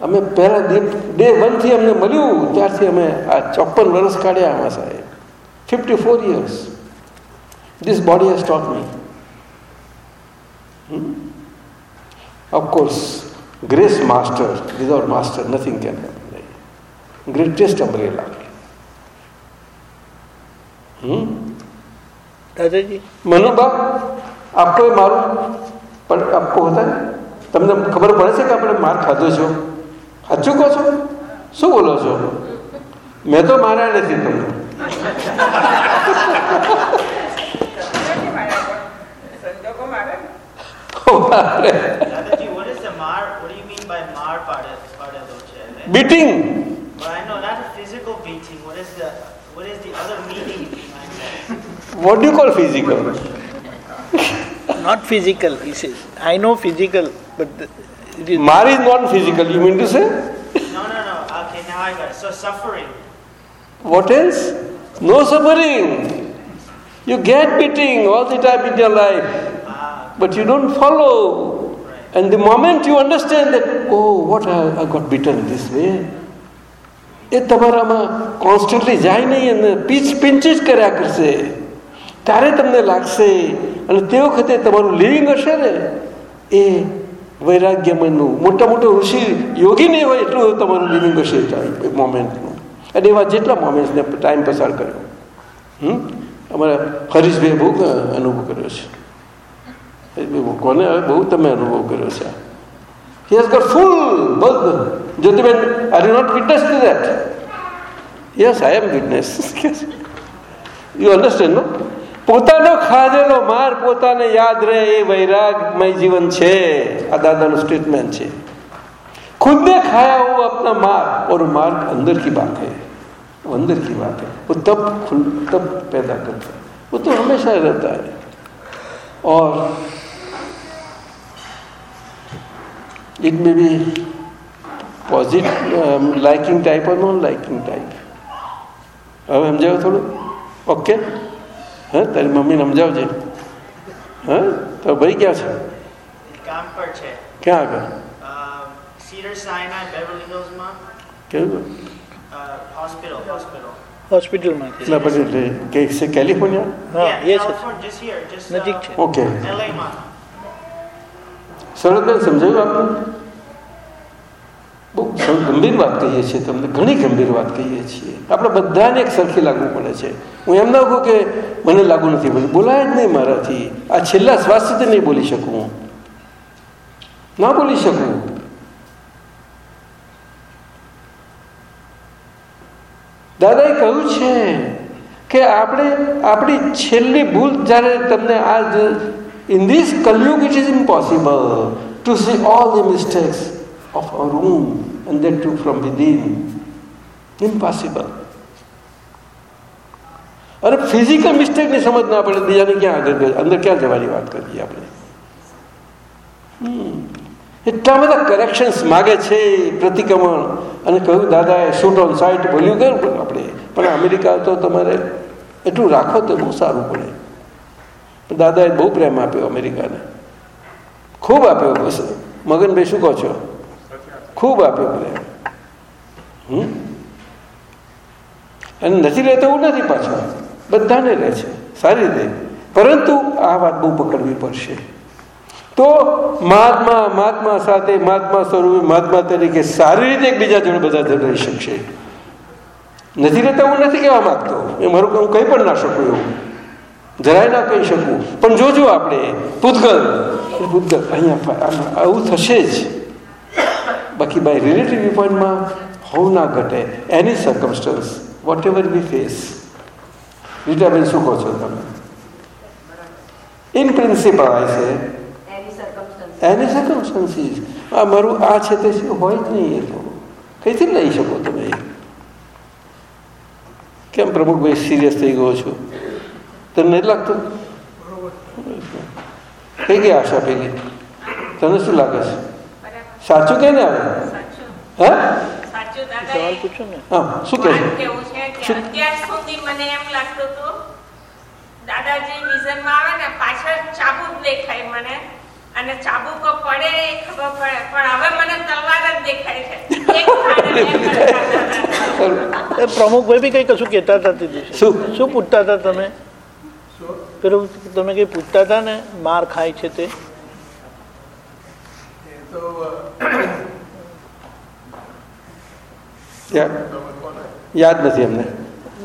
અમે પહેલા ડે ડે વનથી અમને મળ્યું ત્યારથી અમે આ ચોપન વર્ષ કાઢ્યા આમાં સાહેબ fifty four years this body has taught me of course grace master without master nothing can happen greatest umbrella hmm દાદાજી મનુબા આપકો એ મારું પણ આપકો હોતા है તમને ખબર પડે છે કે આપણે માર ખાધો છો સાચું કહો છો શું બોલો છો મેં તો માર્યા નથી તમને સંજોગો મારે ને. Physical physical but the, it is માર is not physical you mean to say No, no, no. Okay, now I got it. So suffering. What else? No suffering. You get beating all the time in your life, Ah, but you don't follow. And the moment you understand that, oh, what I, I got beaten this way, એ તમારામાં constantly જાય નહીં અને pitch pinch જ કર્યા કરશે ત્યારે તમને લાગશે અને તે વખતે તમારું લિવિંગ હશે ને એ વૈરાગ્યમયનું મોટા મોટા ઋષિ યોગી નહીં હોય એટલું તમારું લિવિંગ હશે મોમેન્ટનું અને એવા જેટલા મોમેન્ટ્સને ટાઈમ પસાર કર્યો હમ અમારા હરીશભાઈ બહુ અનુભવ કર્યો છે હરીશભાઈ કોને હવે બહુ તમે અનુભવ કર્યો છે He has got full both. Jyotiben, are you not witness to that? Yes, I am witness. <laughs> you understand, no? પોતાનો ખાધેલો માર પોતાને યાદ રહે એ વૈરાગમય જીવન છે આ દાદાનું સ્ટેટમેન્ટ છે खुद ने खाया वो अपना मार्ग और मार्ग अंदर की बात है वो अंदर की बात है वो तब खुल तब पैदा करता है वो तो हमेशा रहता है और it may be positive um, liking type or non liking type હવે સમજાવ્યું થોડું ઓકે હા તારી મમ્મીને સમજાવજે. હા તો ભાઈ ક્યાં છે? કામ પર છે. ક્યાં આગળ? સીડર સાયના બેવરલી હિલ્સમાં કેવું? હોસ્પિટલ હોસ્પિટલ હોસ્પિટલમાં એટલા પછી કે છે કેલિફોર્નિયા? હા એ છે. નજીક છે. ઓકે. LA માં. શરદબેન સમજાયું આપને? બહુ સૌ ગંભીર વાત કહીએ છીએ તમને, ઘણી ગંભીર વાત કહીએ છીએ. આપણે બધાને એક સરખી લાગવું પડે છે. હું એમ ના કહું કે મને લાગુ નથી પડતું. બોલાય જ નહીં મારાથી. આ છેલ્લા શ્વાસ સુધી નહીં બોલી શકું ના બોલી શકું. દાદાએ કહ્યું છે કે આપણે, આપણી છેલ્લી ભૂલ જ્યારે તમને આ in this Kaliyug, it is impossible to see all the mistakes of a room and that too from within. Impossible. અરે ફિઝિકલ મિસ્ટેકની સમજ ના પડે, બીજાને ક્યાં આગળ અંદર ક્યાં જવાની વાત કરીએ આપણે? એટલા બધા કરેક્શન્સ માગે છે પ્રતિક્રમણ. અને કહ્યું, દાદાએ શૂટ ઓન સાઇટ બોલ્યું ગયું આપણે. પણ અમેરિકા તો તમારે એટલું રાખો તો બહુ સારું પડે. પણ દાદાએ બહુ પ્રેમ આપ્યો અમેરિકાને. ખૂબ આપ્યો બસ. મગનભાઈ, શું કહો છો? ખૂબ આપ્યો પ્રેમ અને નથી લેતો એવું નથી પાછો. બધાને રહે છે. સારી રીતે. પરંતુ આ વાત બહુ પકડવી પડશે. તો મહાત્મા મહાત્મા સાથે, મહાત્મા સ્વરૂપે મહાત્મા તરીકે સારી રીતે એકબીજા જોડે બધા રહી શકશે. નથી રહેતા હું નથી કહેવા માંગતો. એ મારું હું કંઈ પણ ના શકું એવું. જરાય ના કહી શકું. પણ જોજો આપણે. પૂતગલ પૂતગલ અહીંયા આવું થશે જ. બાકી બાય રિલેટિવ વ્યૂ પોઈન્ટમાં હોવું ના ઘટે. Any circumstance whatever we face Ritaben શું કહો છો તમે? ઇન પ્રિન્સિપલ આવે છે એની સર્કમસ્ટન્સીસ આ મારું આ છે તે હોય જ નહીં એ તો. કઈથી લઈ શકો તમે? કેમ પ્રમુખભાઈ સિરિયસ થઈ ગયો છો? તમને નથી લાગતું? કઈ ગઈ આશા પેલી તને શું લાગે છે? સાચું કે ને? હા? સવાલ પૂછો ને. હા શું કહે છે? કે અત્યાર સુધી મને એમ લાગતું હતું દાદાજી વિઝનમાં આવે ને પાછળ ચાબુક દેખાય મને અને ચાબુકો પડે ખબર પડે પણ હવે મને તલવાર જ દેખાય છે. પ્રમુખભાઈ બી કઈ કશું કહેતા હતા તે દિવસે? શું? શું પૂછતા હતા તમે? પેલું તમે કઈ પૂછતા હતા ને માર ખાય છે તે? તો યાદ યાદ નથી એમને.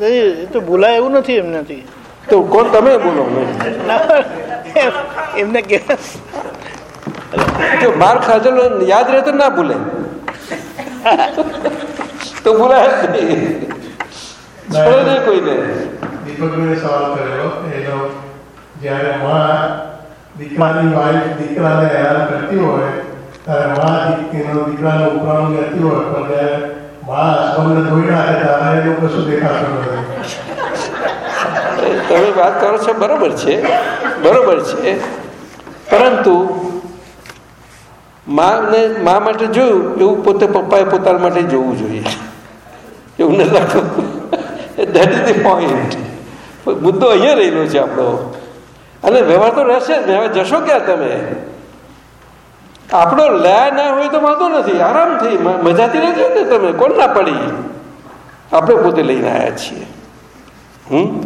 નહીં, એ તો ભૂલાય એવું નથી એમનાથી તો કોણ તમે બોલો? એમને કે જો માર ખાધેલો યાદ રહે તો ના ભૂલે. તો ભૂલાય જ નહીં કોઈને. દીપકભાઈ સવાલ કર્યો. એનો જ્યારે માં દીકરાની વાઈફ દીકરાને હેરાન કરતી હોય તમે વાત કરો છો, બરોબર છે બરોબર છે. પરંતુ માને, મા માટે જોયું, એવું પોતે પપ્પાએ પોતાના માટે જોવું જોઈએ. એવું નથી લાગતું દેટ ઇઝ ધી પોઈન્ટ મુદ્દો અહીંયા રહેલો છે આપણો. અને વ્યવહાર તો રહેશે ને જશો ક્યાં તમે? આપણો લયા ના હોય તો વાંધો નથી. આરામથી મજાથી રહેજો ને તમે. કોણ ના પડી? આપણે પોતે લઈને આવ્યા છીએ. હમ?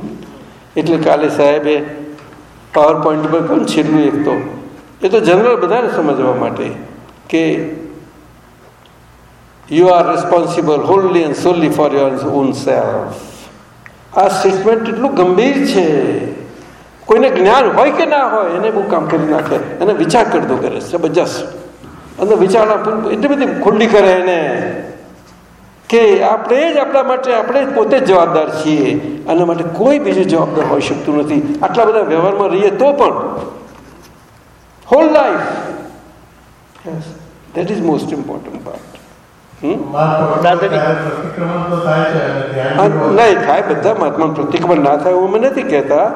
એટલે કાલે સાહેબે પાવર પોઈન્ટ પર કોણ છેલ્લું એક તો? એ તો જનરલ બધાને સમજવા માટે કે you are responsible wholly and solely for your own self આ સ્ટેટમેન્ટ એટલું ગંભીર છે. કોઈને જ્ઞાન હોય કે ના હોય, એને બહુ કામ કરી નાખે. એને વિચાર કરતો કરે, જબરજસ્ત. અને વિચારણા એટલી બધી ખુલ્લી કરે એને કે આપણે જ આપણા માટે, આપણે પોતે જ જવાબદાર છીએ. આના માટે કોઈ બીજું જવાબદાર હોઈ શકતું નથી. આટલા બધા વ્યવહારમાં રહીએ તો પણ. Whole life that is most important part નહીં થાય બધા મહાત્મા પ્રતિક્રમણ ના થાય એવું અમે નથી કહેતા.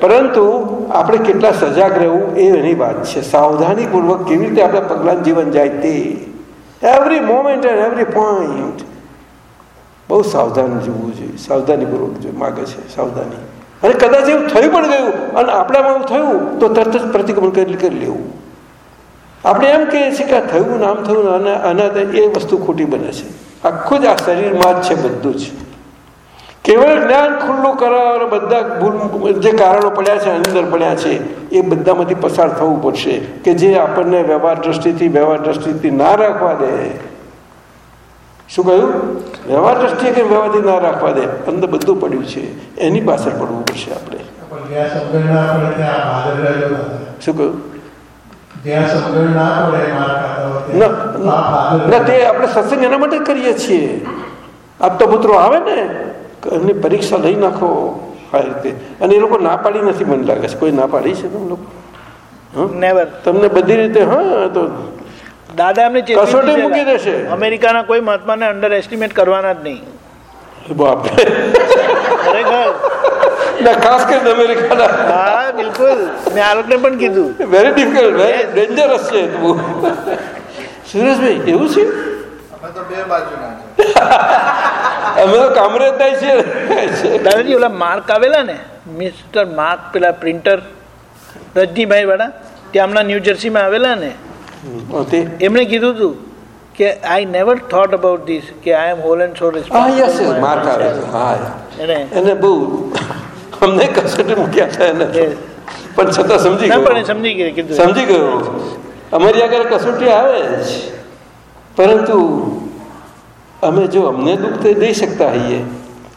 પરંતુ આપણે કેટલા સજાગ રહેવું એ એની વાત છે. સાવધાનીપૂર્વક કેવી રીતે આપણા પગલાં જીવન જાય તે. Every moment and every point બહુ સાવધાન જોવું જોઈએ. સાવધાનીપૂર્વક જો માગે છે સાવધાની. અને કદાચ એવું થઈ પણ ગયું અને આપણામાં એવું થયું તો તરત જ પ્રતિક્રમણ કરી કરી લેવું. આપણે એમ કહીએ છીએ કે આ થયું નામ થયું અને આના એ વસ્તુ ખોટી બને છે. આખું જ આ શરીરમાં જ છે બધું જ. કેવળ જ્ઞાન ખુલ્લું કરાવવા બધા ભૂલ જે કારણો પડ્યા છે અંદર પડ્યા છે એ બધામાંથી પસાર થવું પડશે કે જે આપણને વ્યવહાર દ્રષ્ટિથી વ્યવહાર દ્રષ્ટિથી ના રાખવા દે. શું કહ્યું? વ્યવહાર દ્રષ્ટિએ કે વ્યવહારથી ના રાખવા દે? અંદર બધું પડ્યું છે. એની પાછળ પડવું પડશે આપણે. શું કહ્યું? ના તે આપણે સત્સંગ એના માટે જ કરીએ છીએ. આપતા પુત્રો આવે ને એમની પરીક્ષા લઈ નાખો આ રીતે. અને એ લોકો ના પાડી નથી મને લાગે છે. કોઈ ના પાડી છે તમે લોકો નેવર તમને બધી રીતે હા તો દાદા એમને કસોટી મૂકી દેશે. અમેરિકાના કોઈ મહાત્માને અંડર એસ્ટિમેટ કરવાના જ નહીં. બાપરે. ખરેખર. ના ખાસ કરીને અમેરિકાના. હા બિલકુલ. મેં આલોકને પણ કીધું. વેરી ડિફિકલ્ટ વેરી ડેન્જરસ છે સુરેશભાઈ એવું છે? અમે તો કામરે થાય છે. દાદાજી ઓલા માર્ક આવેલા ને મિસ્ટર માર્ક પેલા પ્રિન્ટર રજનીભાઈ વાળા તે હમણાં ન્યૂ જર્સીમાં આવેલા ને. એમણે કીધું હતું કે I never thought about this કે આઈ એમ હોલ એન્ડ સોલ હા યસ યસ માર્ક આવે છે હા. એને એને બહુ અમને કસોટી મૂક્યા છે? એને પણ છતાં સમજી ગયું. સમજી ગયું સમજી ગયો. અમારી આગળ કસોટી આવે જ. પરંતુ અમે જો અમને દુઃખ તે દઈ શકતા હોઈએ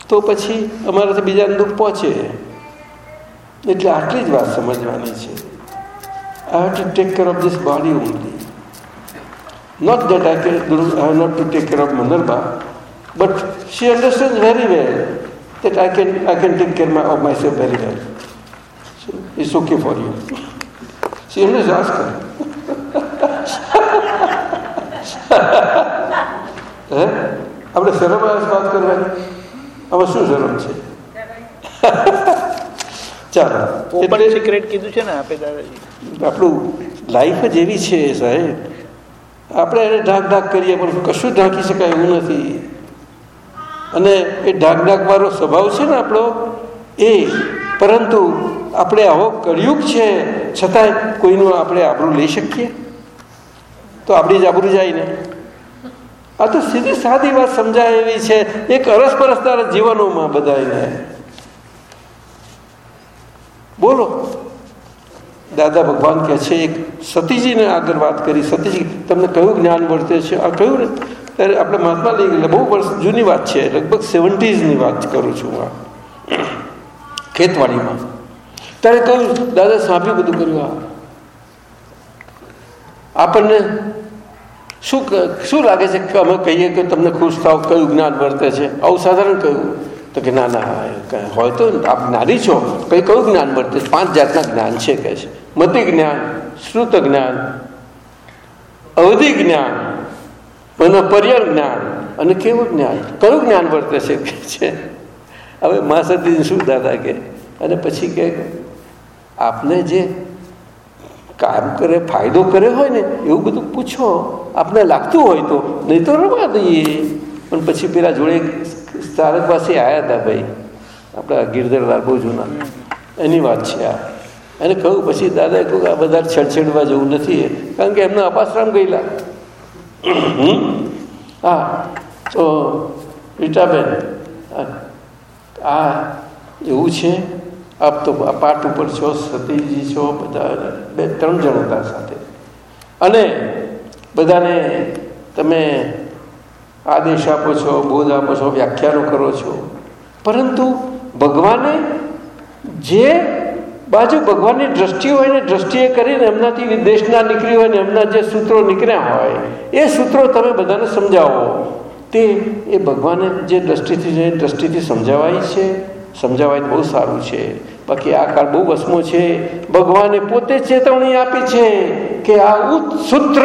તો પછી અમારાથી બીજાને દુઃખ પહોંચે. એટલે આટલી જ વાત સમજવાની છે. I have to take care of this body only not that I can I have not to take care of Manarba but she understand very well that I can I can take care my, of myself very well. So it's okay for you. She always asks her. હે <laughs> આપણે શરમ વાત કરવાની? આમાં શું શરમ છે? <laughs> ચાલો. ઓપન સિક્રેટ કીધું છે ને આપે દાદાજી આપણું લાઈફ જ એવી છે સાહેબ. આપણે એને ઢાંક ઢાંક કરીએ પણ કશું ઢાંકી શકાય એવું નથી. અને એ ઢાક ઢાક વાળો સ્વભાવ છે ને આપણો, એ પરંતુ આપણે આવો કળિયુગ છે, છતાંય કોઈનું આપણે આબરું લઈ શકીએ. તો આપણી જ આબરું જાય ને. આ તો સીધી સાદી વાત સમજાય એવી છે, એક અરસપરસદાર જીવનોમાં બધાને બોલો. દાદા ભગવાન કહે છે, એક સતીજીને આગળ વાત કરી. સતીજી, તમને કયું જ્ઞાન વર્તે છે આ કયું ને? ત્યારે આપણે મહાત્મા લઈ એટલે બહુ વર્ષ જૂની વાત છે, લગભગ સેવન્ટીઝની વાત કરું છું આ. ખેતવાડીમાં. ત્યારે કહ્યું, દાદા, સાંભળ્યું બધું કર્યું આ. આપણને શું શું લાગે છે કે અમે કહીએ કે તમને ખુશ થાવ, કયું જ્ઞાન વર્તે છે? આવું સાધારણ કહ્યું. તો કે, ના ના હોય તો આપ નારી છો. કઈ કયું જ્ઞાન વર્તે પાંચ જાતના જ્ઞાન છે, કહે છે. મતિ જ્ઞાન, શ્રુત જ્ઞાન, અવધિ જ્ઞાન અને પર્યર જ્ઞાન, અને કેવું જ્ઞાન? કયું જ્ઞાન વર્તે છે? હવે મા શું દાદા કે અને પછી કે આપને જે કામ કરે, ફાયદો કર્યો હોય ને, એવું બધું પૂછો. આપને લાગતું હોય તો, નહીં તો રવા દઈએ. પણ પછી પેલા જોડે તારક પાસે આવ્યા હતા ભાઈ. આપણા ગિરધરદાર બહુ જૂના. એની વાત છે આ. એને કહ્યું, પછી દાદાએ કહ્યું આ બધા છેડછેડવા જેવું નથી કારણ કે એમના અપાશ્રમ ગયેલા. હા તો રીટાબેન આ એવું છે? આપ તો આ પાઠ ઉપર છો, સતીજી છો, બધા બે, ત્રણ જણ હતા સાથે. અને બધાને તમે આદેશ આપો છો, બોધ આપો છો, વ્યાખ્યાનો કરો છો. પરંતુ ભગવાને જે બાજુ ભગવાનની દ્રષ્ટિ હોય ને દ્રષ્ટિએ કરીને એમનાથી વિદેશના નીકળી હોય ને એમના જે સૂત્રો નીકળ્યા હોય, એ સૂત્રો તમે બધાને સમજાવો. તે એ ભગવાને જે દ્રષ્ટિથી જે દ્રષ્ટિથી સમજાવાય છે. સમજાવાય બહુ સારું છે. બાકી આ કાળ બહુ વસમો છે. ભગવાને પોતે ચેતવણી આપી છે કે આ ઉત્સૂત્ર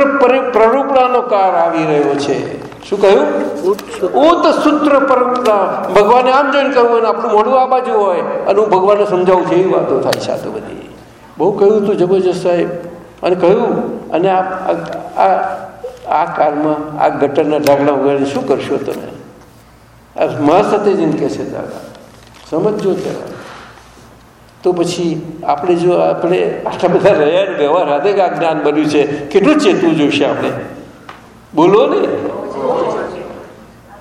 પ્રરૂપણાનો કાળ આવી રહ્યો છે. શું કહ્યું? ઉત સૂત્ર. પરંપરા ભગવાને આમ જોઈને કરવું હોય આપણું મોઢું આ બાજુ હોય. અને હું ભગવાનને સમજાવું છું એવી વાતો થાય છે આ તો બધી. બહુ કહ્યું હતું જબરજસ્ત સાહેબ. અને કહ્યું અને આ આ કાળમાં આ ગટરના ઢાંકણા વગર શું કરશો તમે? મા મહાસત્યજીને કહે છે દાદા સમજજો ત્યારે તો પછી આપણે જો આપણે આટલા બધા રહ્યા વ્યવહાર હાથે આ જ્ઞાન બન્યું છે. કેટલું ચેતવું જોઈશે આપણે? બોલો ને.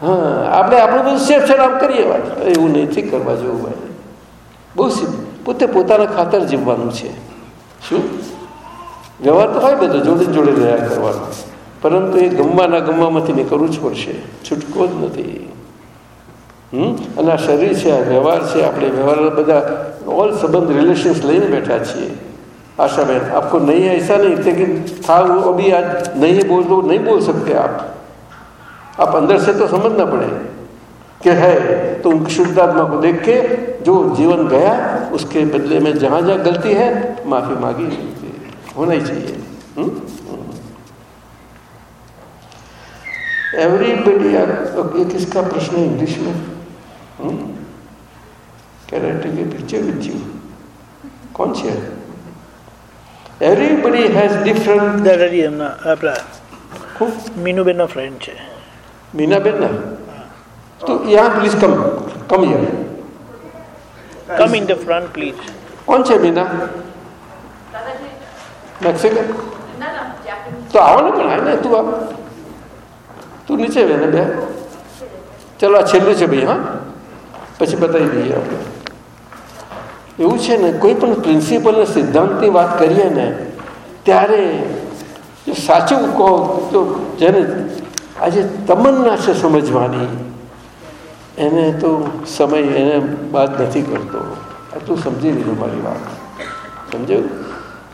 હા આપણે આપણું બધું સેફ છે આમ કરીએ વાત એવું નથી કરવા જેવું ભાઈ બહુ પોતે પોતાના ખાતર જીવવાનું છે શું વ્યવહાર તો હોય બધો જોડે જોડે રહ્યા કરવાનો પરંતુ એ ગમવાના ગમવામાંથી નીકળવું જ પડશે છૂટકો જ નથી હમ અને આ શરીર છે આ વ્યવહાર છે આપણે વ્યવહાર બધા ઓલ સંબંધ રિલેશન્સ લઈને બેઠા છીએ आशा बहन आपको नहीं है ऐसा नहीं लेकिन था वो अभी आज नहीं बोल दो नहीं बोल सकते आप आप अंदर से तो समझना पड़े कि है तो उन शुद्धात्मा को देख के जो जीवन गया उसके बदले में जहाँ जहाँ गलती है माफी मांगी होना ही चाहिए एवरीबडी ये किसका प्रश्न है इंग्लिश में कैरेक्टर के पीछे विथ यू कौन से है એવરીબડી હેઝ ડિફરન્ટ દાદાજી એમના આપણા મીનુબેનના ફ્રેન્ડ છે મીનાબેન ના તો યહાં please come come here come in the front please કોણ છે મીના મેક્સિકન તો આવો ને પણ આવીને તું આવ તું નીચે બે ને બે ચલો આ છેલ્લું છે ભાઈ હા પછી બતાવી દઈએ આપણે એવું છે ને કોઈ પણ પ્રિન્સિપલ અને સિદ્ધાંતની વાત કરીએ ને ત્યારે જો સાચું કહો તો જેને આજે તમન્ના છે સમજવાની. એને તો સમય, એને બાદ નથી કરતો. તું સમજી લીધું મારી વાત. સમજાયું?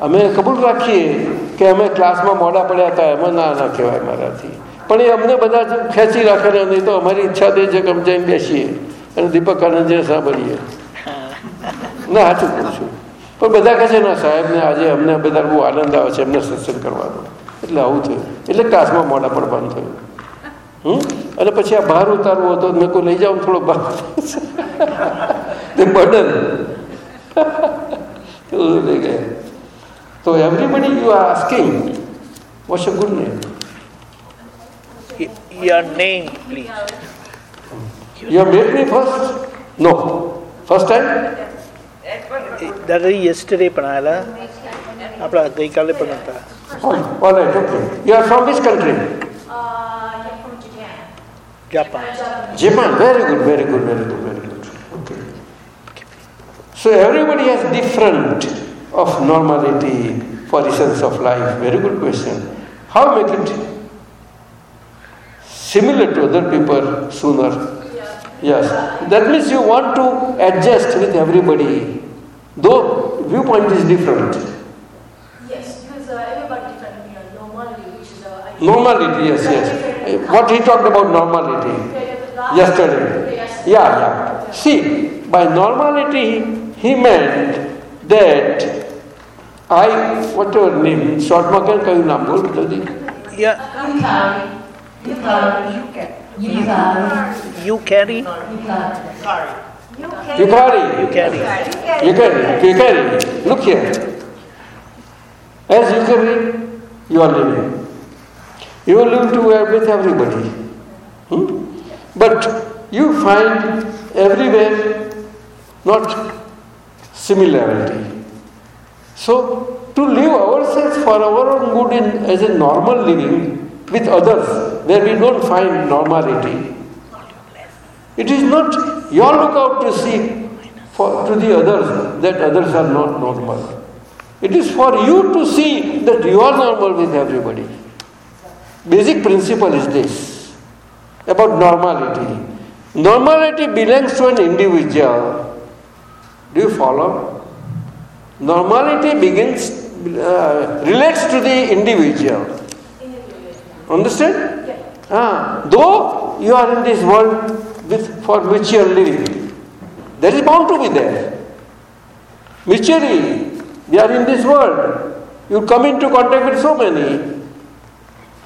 અમે કબૂલ રાખીએ કે અમે ક્લાસમાં મોડા પડ્યા હતા, એમાં ના ના કહેવાય મારાથી. પણ એ અમને બધા ખેંચી રાખે નહીં તો અમારી ઈચ્છા થઈ છે કે અમે જઈને બેસીએ. અને દીપક આનંદજીને સાંભળીએ. ના, સાચું કહું છું. પણ બધા કહે છે, ના સાહેબને આજે અમને બધા બહુ આનંદ આવે છે, એમને સત્સંગ કરવાનો. એટલે આવું થયું. એટલે ક્લાસમાં મોડા પડવાનું થયું. હમ? અને પછી આ બહાર ઉતારવું હતો મેં કોઈ લઈ જાઉં થોડો ભાર. તે બર્ડન. લઈ ગયા. તો everybody you are asking what's a good name your name please. You have met me first? No. First time? દાદાજી યસ્ટરડે પણ આવેલા. આપણા ગઈકાલે પણ હતા. All right okay you are from which country? Japan. Japan, very good, very good, very good, very good. Okay. So everybody has different of normality for the sense of life. Very good question. How make it similar to other people sooner? Yes. That means you want to adjust with everybody, though viewpoint is different. Yes, because uh, everybody different normality, which is uh, normality. Yes, yes what he talked about normality yesterday. Yeah, yeah. See, by normality, he meant that I, what your name, Shortmakan kayu naam bol bata di. Yeah. You carry. You carry. You carry. You carry. You carry. You carry. Look here. As you carry, you are living. You are living to with everybody. Hmm? But you find everywhere not similarity. So to live ourselves for our own good in, as a normal living with others, where we don't find normality, it is not your lookout to see for, to the others that others are not normal. It is for you to see that you are normal with everybody. Basic principle is this about normality. Normality belongs to an individual. Do you follow? Normality begins, uh, relates to the individual. Understand? Ah, though you are in this world with, for which you are living, there is bound to be there. Mutually, we are in this world. You come into contact with so many.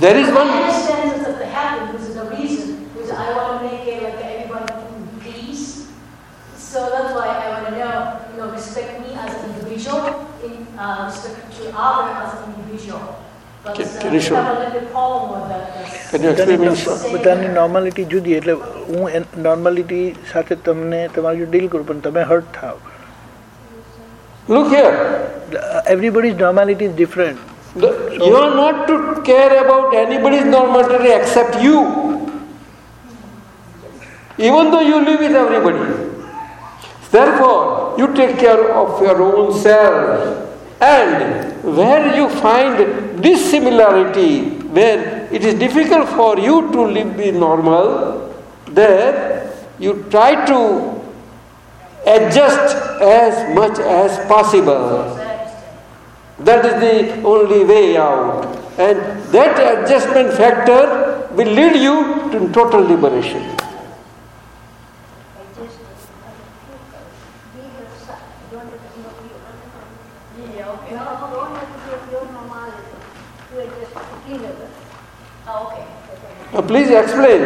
There is one- I understand that that happened because of the reason, because I want to make it like everybody please. So that's why I want to know, you know, respect me as an individual, in, uh, respect to other as an individual. But Can- uh, can we you show- have a little problem with that. that's- Can you explain me? બધાની normality જુદી એટલે હું normality સાથે તમને તમારી deal કરું પણ તમે હર્ટ થાવ Look here. Everybody's normality is different you are not to care about anybody's normality except you. Even though you live with everybody. Therefore, you take care of your own self. And where you find dissimilarity, where it is difficult for you to live be normal, there you try to adjust as much as possible. That is the only way out. And that adjustment factor will lead you to total liberation. Now please explain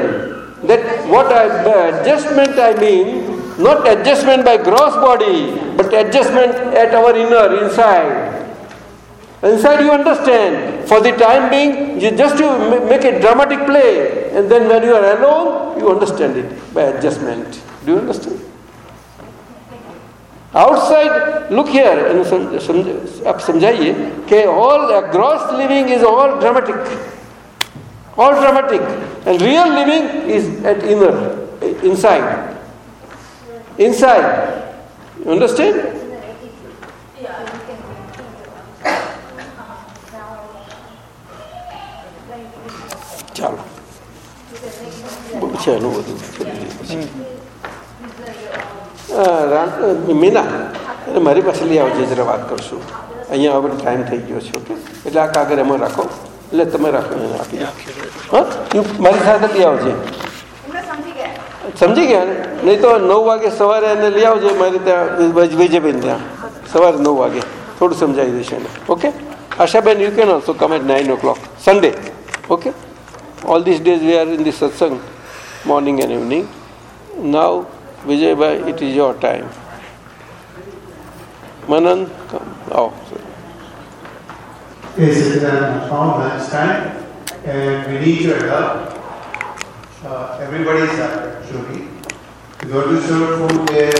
that what I, adjustment I mean, not adjustment by gross body, but adjustment at our inner, inside. Inside you understand. For the time being, you just to ma- make a dramatic play, and then when you are alone, you understand it by adjustment. Do you understand? Outside look here आप समझाइए कि all gross living is all dramatic all dramatic and real living is at inner inside inside you understand એનું બધું મીના એને મારી પાસે લઈ આવજે જરા વાત કરશું. અહીંયા હવે ટાઈમ થઈ ગયો છે ઓકે એટલે આ કાગળ એમાં રાખો. એટલે તમે રાખો આપી. હા? તું મારી સાથે લઈ આવજે. સમજી ગયા. ને? નહીં તો નવ વાગે સવારે એને લઈ આવજે મારી ત્યાં વૈજ- વૈજયબેન ત્યાં. સવારે નવ વાગે. થોડું સમજાવી દઈશ એને okay Ashaben you can also come at nine o'clock Sunday okay all this days we are in the satsang. Morning and evening now vijay bhai it is your time manan come oh Yes, it's uh, found lunchtime and we need your help. Uh, everybody's actually. We go to serve food there.